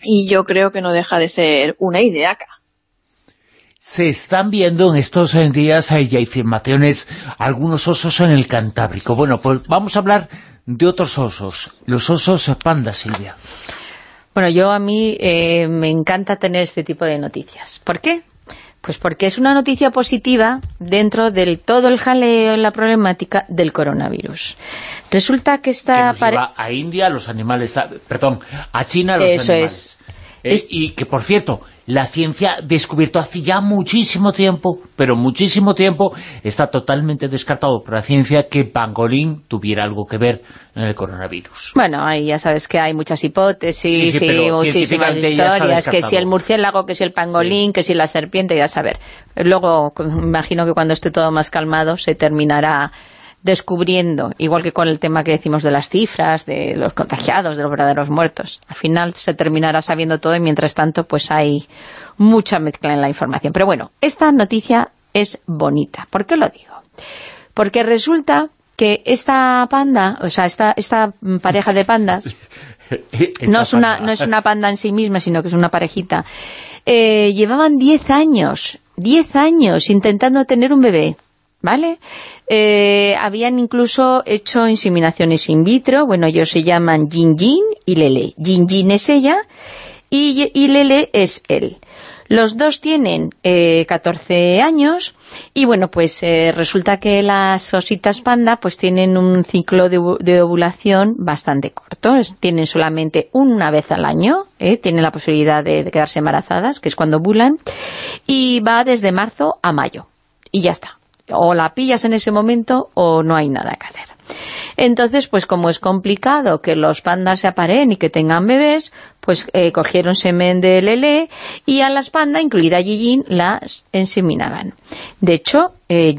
y yo creo que no deja de ser una ideaca. Se están viendo en estos días, hay afirmaciones, algunos osos en el Cantábrico. Bueno, pues vamos a hablar de otros osos, los osos panda, Silvia. Bueno, yo a mí eh, me encanta tener este tipo de noticias. ¿Por qué? Pues porque es una noticia positiva dentro del todo el jaleo en la problemática del coronavirus. Resulta que está... Que a India los animales, perdón, a China los Eso animales. Es. y que, por cierto, la ciencia descubierto hace ya muchísimo tiempo, pero muchísimo tiempo, está totalmente descartado por la ciencia que pangolín tuviera algo que ver en el coronavirus. Bueno, ahí ya sabes que hay muchas hipótesis y muchísimas historias, que si el murciélago, que si el pangolín, que si la serpiente, ya saber. Luego, imagino que cuando esté todo más calmado se terminará descubriendo, igual que con el tema que decimos de las cifras, de los contagiados, de los verdaderos muertos. Al final se terminará sabiendo todo y mientras tanto pues hay mucha mezcla en la información. Pero bueno, esta noticia es bonita. ¿Por qué lo digo? Porque resulta que esta panda, o sea, esta, esta pareja de pandas, no es, una, no es una panda en sí misma, sino que es una parejita, eh, llevaban 10 años, 10 años intentando tener un bebé. ¿Vale? Eh, habían incluso hecho inseminaciones in vitro, bueno, ellos se llaman Jin Jin y Lele. Jin Jin es ella y, Lele es él. Los dos tienen eh, 14 años y bueno, pues eh, resulta que las ositas panda pues tienen un ciclo de, ovulación bastante corto, tienen solamente una vez al año, ¿eh? tienen la posibilidad de, de quedarse embarazadas, que es cuando ovulan, y va desde marzo a mayo, y ya está o la pillas en ese momento o no hay nada que hacer. Entonces, pues como es complicado que los pandas se aparen y que tengan bebés, pues eh, cogieron semen de Lele y a las pandas, incluida Yijin, las enseminaban. De hecho, eh,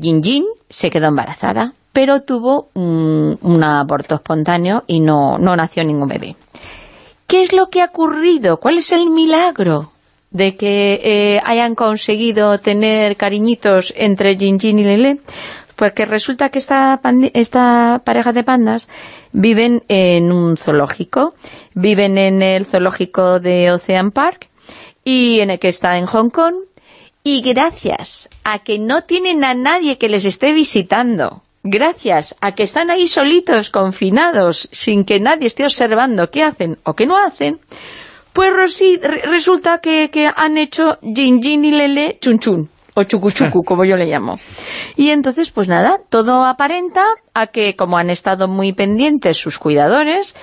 se quedó embarazada, pero tuvo un, aborto espontáneo y no, no nació ningún bebé. ¿Qué es lo que ha ocurrido? ¿Cuál es el milagro? De que eh, hayan conseguido tener cariñitos entre Jinjin y Lele, porque resulta que esta, esta pareja de pandas viven en un zoológico, viven en el zoológico de Ocean Park, y en el que está en Hong Kong, y gracias a que no tienen a nadie que les esté visitando, gracias a que están ahí solitos, confinados, sin que nadie esté observando qué hacen o qué no hacen, pues resulta que, han hecho Jin Jin y Lele Chun Chun, o Chucu Chucu, como yo le llamo. Y entonces, pues nada, todo aparenta a que, como han estado muy pendientes sus cuidadores,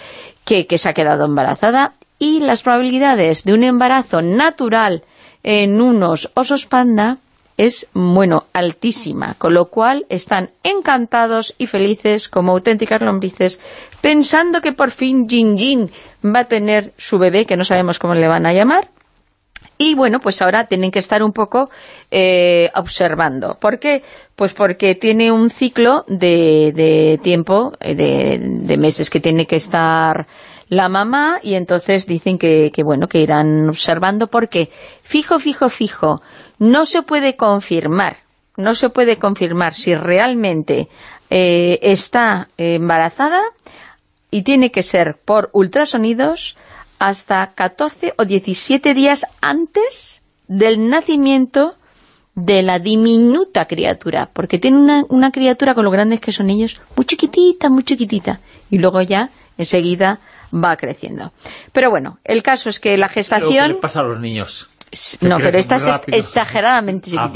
que, que se ha quedado embarazada y las probabilidades de un embarazo natural en unos osos panda es, bueno, altísima, con lo cual están encantados y felices como auténticas lombrices, pensando que por fin Jin Jin va a tener su bebé, que no sabemos cómo le van a llamar, y bueno, pues ahora tienen que estar un poco eh, observando. ¿Por qué? Pues porque tiene un ciclo de, de tiempo, eh, de, de, meses que tiene que estar la mamá y entonces dicen que, que, bueno, que irán observando porque fijo, fijo, fijo, no se puede confirmar, no se puede confirmar si realmente eh, está embarazada y tiene que ser por ultrasonidos hasta 14 o 17 días antes del nacimiento de la diminuta criatura, porque tiene una, una criatura con lo grandes que son ellos, muy chiquitita, muy chiquitita, y luego ya enseguida va creciendo. Pero bueno, el caso es que la gestación... Que pasa a los niños. No, pero esta es exageradamente ah.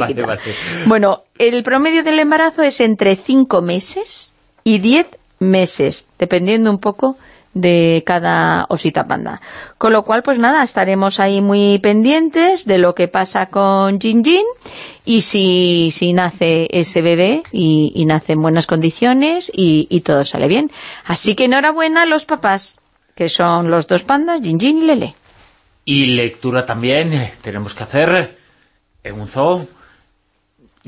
Bueno, el promedio del embarazo es entre 5 meses y 10 meses, dependiendo un poco de cada osita panda. Con lo cual, pues nada, estaremos ahí muy pendientes de lo que pasa con Jin Jin y si, si nace ese bebé y, nace en buenas condiciones y, y, todo sale bien. Así que enhorabuena a los papás, que son los dos pandas, Jin Jin y Lele. Y lectura también eh, tenemos que hacer en un zoo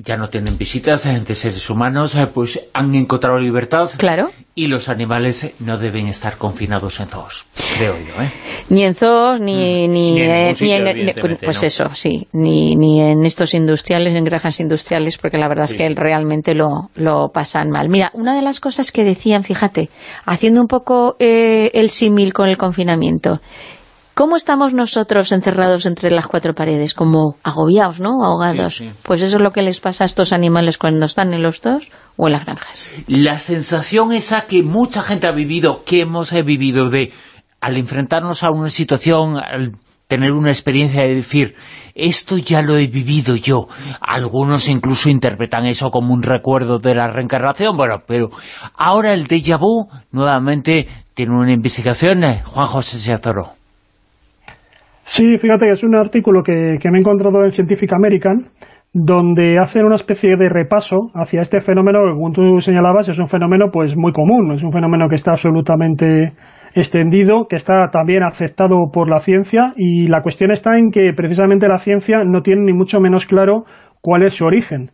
ya no tienen visitas de seres humanos, eh, pues han encontrado libertad. Claro. Y los animales no deben estar confinados en zoos, creo yo, ¿eh? Ni en zoos, ni, mm. ni, en, pues eso, sí, ni, ni en estos industriales, en granjas industriales, porque la verdad es que realmente lo, lo pasan mal. Mira, una de las cosas que decían, fíjate, haciendo un poco eh, el símil con el confinamiento, ¿Cómo estamos nosotros encerrados entre las cuatro paredes? Como agobiados, ¿no? Ahogados. Pues eso es lo que les pasa a estos animales cuando están en los dos o en las granjas. La sensación esa que mucha gente ha vivido, que hemos vivido de, al enfrentarnos a una situación, al tener una experiencia de decir, esto ya lo he vivido yo. Algunos incluso interpretan eso como un recuerdo de la reencarnación, bueno, pero ahora el déjà vu nuevamente tiene una investigación, eh, Juan José Seazoro. Sí, fíjate que es un artículo que, me he encontrado en Scientific American, donde hacen una especie de repaso hacia este fenómeno que, como tú señalabas, es un fenómeno pues muy común, es un fenómeno que está absolutamente extendido, que está también aceptado por la ciencia, y la cuestión está en que precisamente la ciencia no tiene ni mucho menos claro cuál es su origen.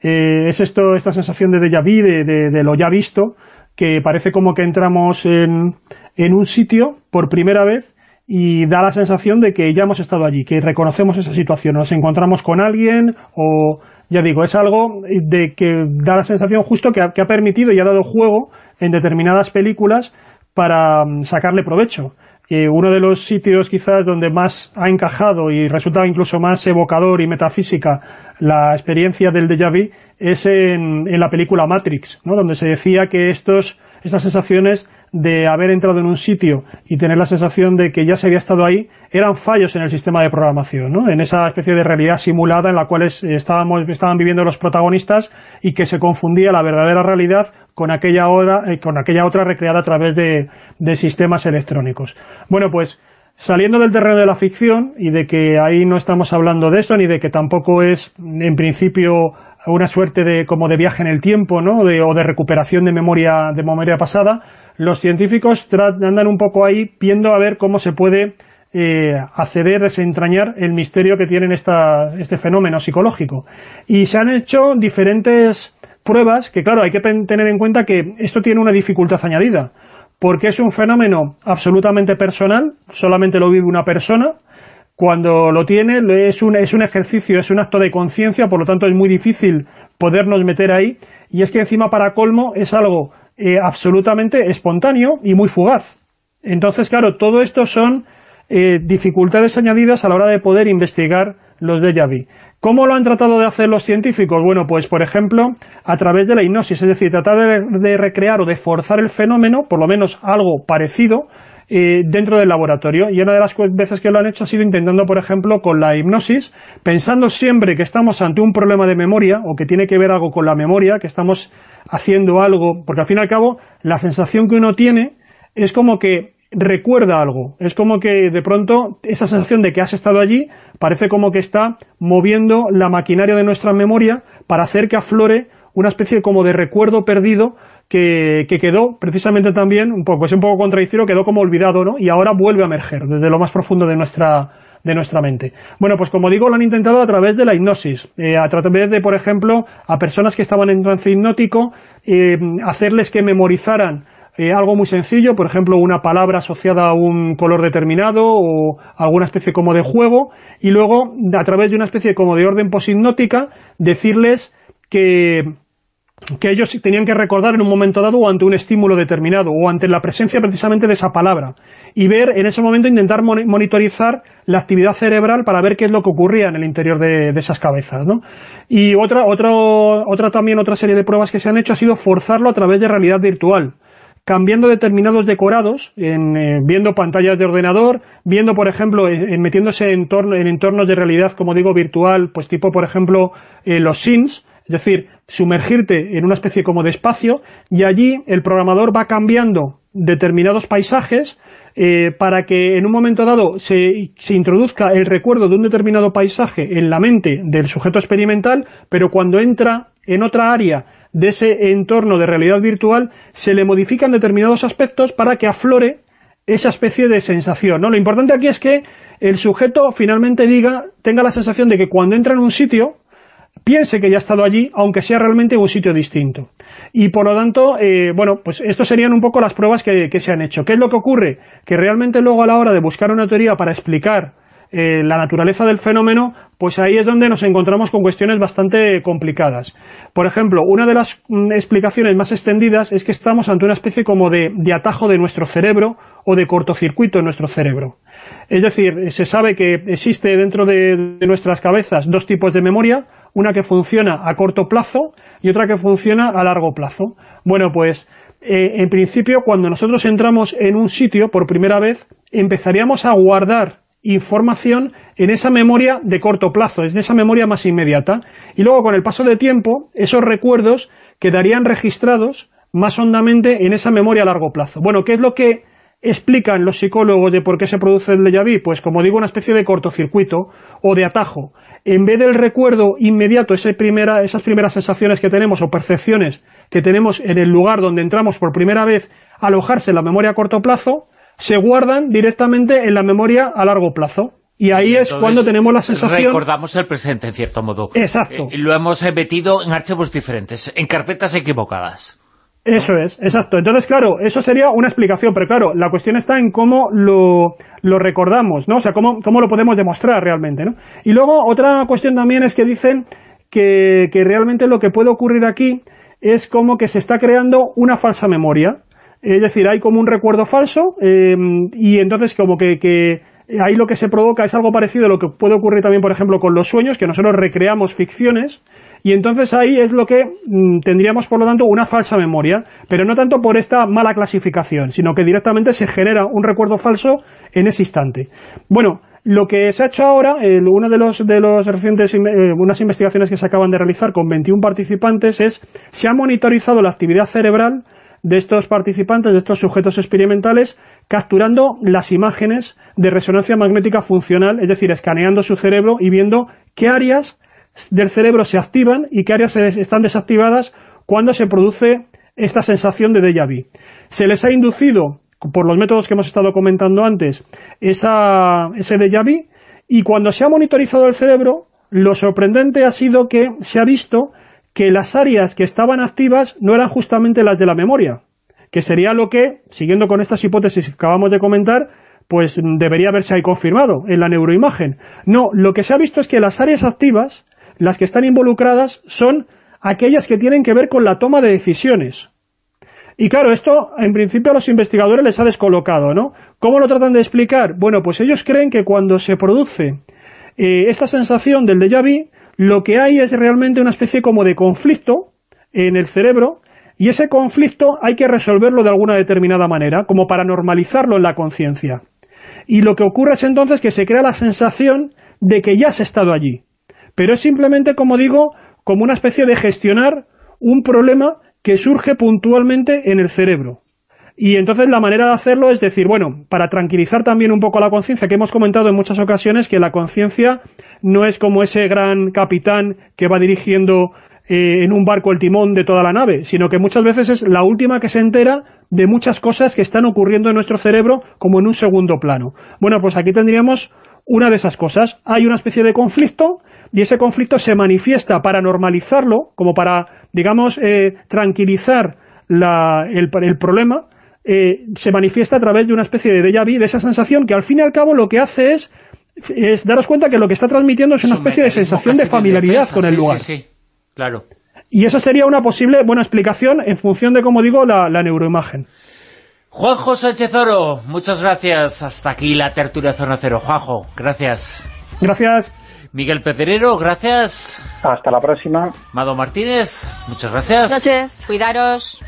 Eh, es esto esta sensación de déjà vu, de, de, lo ya visto, que parece como que entramos en, en un sitio por primera vez y da la sensación de que ya hemos estado allí, que reconocemos esa situación, nos encontramos con alguien o, ya digo, es algo de que da la sensación justo que ha, que ha permitido y ha dado juego en determinadas películas para mm, sacarle provecho. Eh, uno de los sitios quizás donde más ha encajado y resultaba incluso más evocador y metafísica la experiencia del déjà vu es en, en la película Matrix, ¿no? donde se decía que estos, estas sensaciones de haber entrado en un sitio y tener la sensación de que ya se había estado ahí, eran fallos en el sistema de programación, ¿no? en esa especie de realidad simulada en la cual estábamos, estaban viviendo los protagonistas y que se confundía la verdadera realidad con aquella, hora, eh, con aquella otra recreada a través de, de sistemas electrónicos. Bueno, pues saliendo del terreno de la ficción y de que ahí no estamos hablando de esto ni de que tampoco es en principio una suerte de como de viaje en el tiempo ¿no? o de recuperación de memoria de memoria pasada los científicos andan un poco ahí viendo a ver cómo se puede eh, acceder, desentrañar el misterio que tienen esta, este fenómeno psicológico. Y se han hecho diferentes pruebas que, claro, hay que tener en cuenta que esto tiene una dificultad añadida, porque es un fenómeno absolutamente personal, solamente lo vive una persona, cuando lo tiene es un, es un ejercicio, es un acto de conciencia, por lo tanto es muy difícil podernos meter ahí, y es que encima para colmo es algo eh, absolutamente espontáneo y muy fugaz. Entonces, claro, todo esto son eh, dificultades añadidas a la hora de poder investigar los déjà vu. ¿Cómo lo han tratado de hacer los científicos? Bueno, pues por ejemplo, a través de la hipnosis, es decir, tratar de, recrear o de forzar el fenómeno, por lo menos algo parecido, eh, dentro del laboratorio. Y una de las veces que lo han hecho ha sido intentando, por ejemplo, con la hipnosis, pensando siempre que estamos ante un problema de memoria o que tiene que ver algo con la memoria, que estamos haciendo algo, porque al fin y al cabo la sensación que uno tiene es como que recuerda algo. Es como que de pronto esa sensación de que has estado allí parece como que está moviendo la maquinaria de nuestra memoria para hacer que aflore una especie como de recuerdo perdido que, quedó precisamente también, un poco, es un poco contradictorio, quedó como olvidado, ¿no? Y ahora vuelve a emerger desde lo más profundo de nuestra, de nuestra mente. Bueno, pues como digo, lo han intentado a través de la hipnosis, eh, a través de, por ejemplo, a personas que estaban en trance hipnótico, eh, hacerles que memorizaran eh, algo muy sencillo, por ejemplo, una palabra asociada a un color determinado o alguna especie como de juego, y luego, a través de una especie como de orden poshipnótica, decirles que que ellos tenían que recordar en un momento dado o ante un estímulo determinado o ante la presencia precisamente de esa palabra y ver en ese momento intentar monitorizar la actividad cerebral para ver qué es lo que ocurría en el interior de, esas cabezas ¿no? y otra, otra, otra también otra serie de pruebas que se han hecho ha sido forzarlo a través de realidad virtual cambiando determinados decorados, en, eh, viendo pantallas de ordenador, viendo, por ejemplo, en, metiéndose en, en, entornos de realidad, como digo, virtual, pues tipo, por ejemplo, eh, los Sims, es decir, sumergirte en una especie como de espacio y allí el programador va cambiando determinados paisajes eh, para que en un momento dado se, se, introduzca el recuerdo de un determinado paisaje en la mente del sujeto experimental, pero cuando entra en otra área de ese entorno de realidad virtual, se le modifican determinados aspectos para que aflore esa especie de sensación. ¿no? Lo importante aquí es que el sujeto finalmente diga, tenga la sensación de que cuando entra en un sitio, piense que ya ha estado allí, aunque sea realmente un sitio distinto. Y por lo tanto, eh, bueno, pues estas serían un poco las pruebas que, se han hecho. ¿Qué es lo que ocurre? Que realmente luego a la hora de buscar una teoría para explicar eh, la naturaleza del fenómeno, pues ahí es donde nos encontramos con cuestiones bastante complicadas. Por ejemplo, una de las mm, explicaciones más extendidas es que estamos ante una especie como de, atajo de nuestro cerebro o de cortocircuito en nuestro cerebro. Es decir, se sabe que existe dentro de nuestras cabezas dos tipos de memoria, una que funciona a corto plazo y otra que funciona a largo plazo. Bueno, pues eh, en principio cuando nosotros entramos en un sitio por primera vez, empezaríamos a guardar información en esa memoria de corto plazo, en esa memoria más inmediata. Y luego con el paso de tiempo, esos recuerdos quedarían registrados más hondamente en esa memoria a largo plazo. Bueno, ¿qué es lo que explican los psicólogos de por qué se produce el déjà vu? Pues como digo, una especie de cortocircuito o de atajo en vez del recuerdo inmediato, primera, esas primeras sensaciones que tenemos o percepciones que tenemos en el lugar donde entramos por primera vez, alojarse en la memoria a corto plazo, se guardan directamente en la memoria a largo plazo. Y ahí es cuando tenemos la sensación... Recordamos el presente, en cierto modo. Exacto. Y lo hemos metido en archivos diferentes, en carpetas equivocadas. Eso es, exacto. Entonces, claro, eso sería una explicación, pero claro, la cuestión está en cómo lo, lo recordamos, ¿no? O sea, cómo, cómo lo podemos demostrar realmente, ¿no? Y luego, otra cuestión también es que dicen que, que realmente lo que puede ocurrir aquí es como que se está creando una falsa memoria. Es decir, hay como un recuerdo falso eh, y entonces como que, que ahí lo que se provoca es algo parecido a lo que puede ocurrir también, por ejemplo, con los sueños, que nosotros recreamos ficciones y entonces ahí es lo que mm, tendríamos, por lo tanto, una falsa memoria, pero no tanto por esta mala clasificación, sino que directamente se genera un recuerdo falso en ese instante. Bueno, lo que se ha hecho ahora, una de los, de los recientes, eh, unas investigaciones que se acaban de realizar con 21 participantes es, se ha monitorizado la actividad cerebral de estos participantes, de estos sujetos experimentales, capturando las imágenes de resonancia magnética funcional, es decir, escaneando su cerebro y viendo qué áreas del cerebro se activan y qué áreas están desactivadas cuando se produce esta sensación de déjà vu. Se les ha inducido, por los métodos que hemos estado comentando antes, esa, ese déjà vu y cuando se ha monitorizado el cerebro, lo sorprendente ha sido que se ha visto que las áreas que estaban activas no eran justamente las de la memoria, que sería lo que, siguiendo con estas hipótesis que acabamos de comentar, pues debería haberse ahí confirmado en la neuroimagen. No, lo que se ha visto es que las áreas activas las que están involucradas son aquellas que tienen que ver con la toma de decisiones. Y claro, esto en principio a los investigadores les ha descolocado, ¿no? ¿Cómo lo tratan de explicar? Bueno, pues ellos creen que cuando se produce eh, esta sensación del déjà vu, lo que hay es realmente una especie como de conflicto en el cerebro y ese conflicto hay que resolverlo de alguna determinada manera, como para normalizarlo en la conciencia. Y lo que ocurre es entonces que se crea la sensación de que ya has estado allí pero es simplemente, como digo, como una especie de gestionar un problema que surge puntualmente en el cerebro. Y entonces la manera de hacerlo es decir, bueno, para tranquilizar también un poco la conciencia, que hemos comentado en muchas ocasiones que la conciencia no es como ese gran capitán que va dirigiendo eh, en un barco el timón de toda la nave, sino que muchas veces es la última que se entera de muchas cosas que están ocurriendo en nuestro cerebro como en un segundo plano. Bueno, pues aquí tendríamos una de esas cosas. Hay una especie de conflicto y ese conflicto se manifiesta para normalizarlo, como para, digamos, eh, tranquilizar el, el problema, eh, se manifiesta a través de una especie de déjà vu, de esa sensación que al fin y al cabo lo que hace es, es daros cuenta que lo que está transmitiendo es una especie de sensación de familiaridad con el lugar. Sí, sí, claro. Y eso sería una posible buena explicación en función de, como digo, la, neuroimagen. Juanjo Sánchez Oro, muchas gracias. Hasta aquí la tertulia Zona Cero. Juanjo, gracias. Gracias. Miguel Pedrero, gracias. Hasta la próxima. Mado Martínez, muchas gracias. Buenas noches. Cuidaros.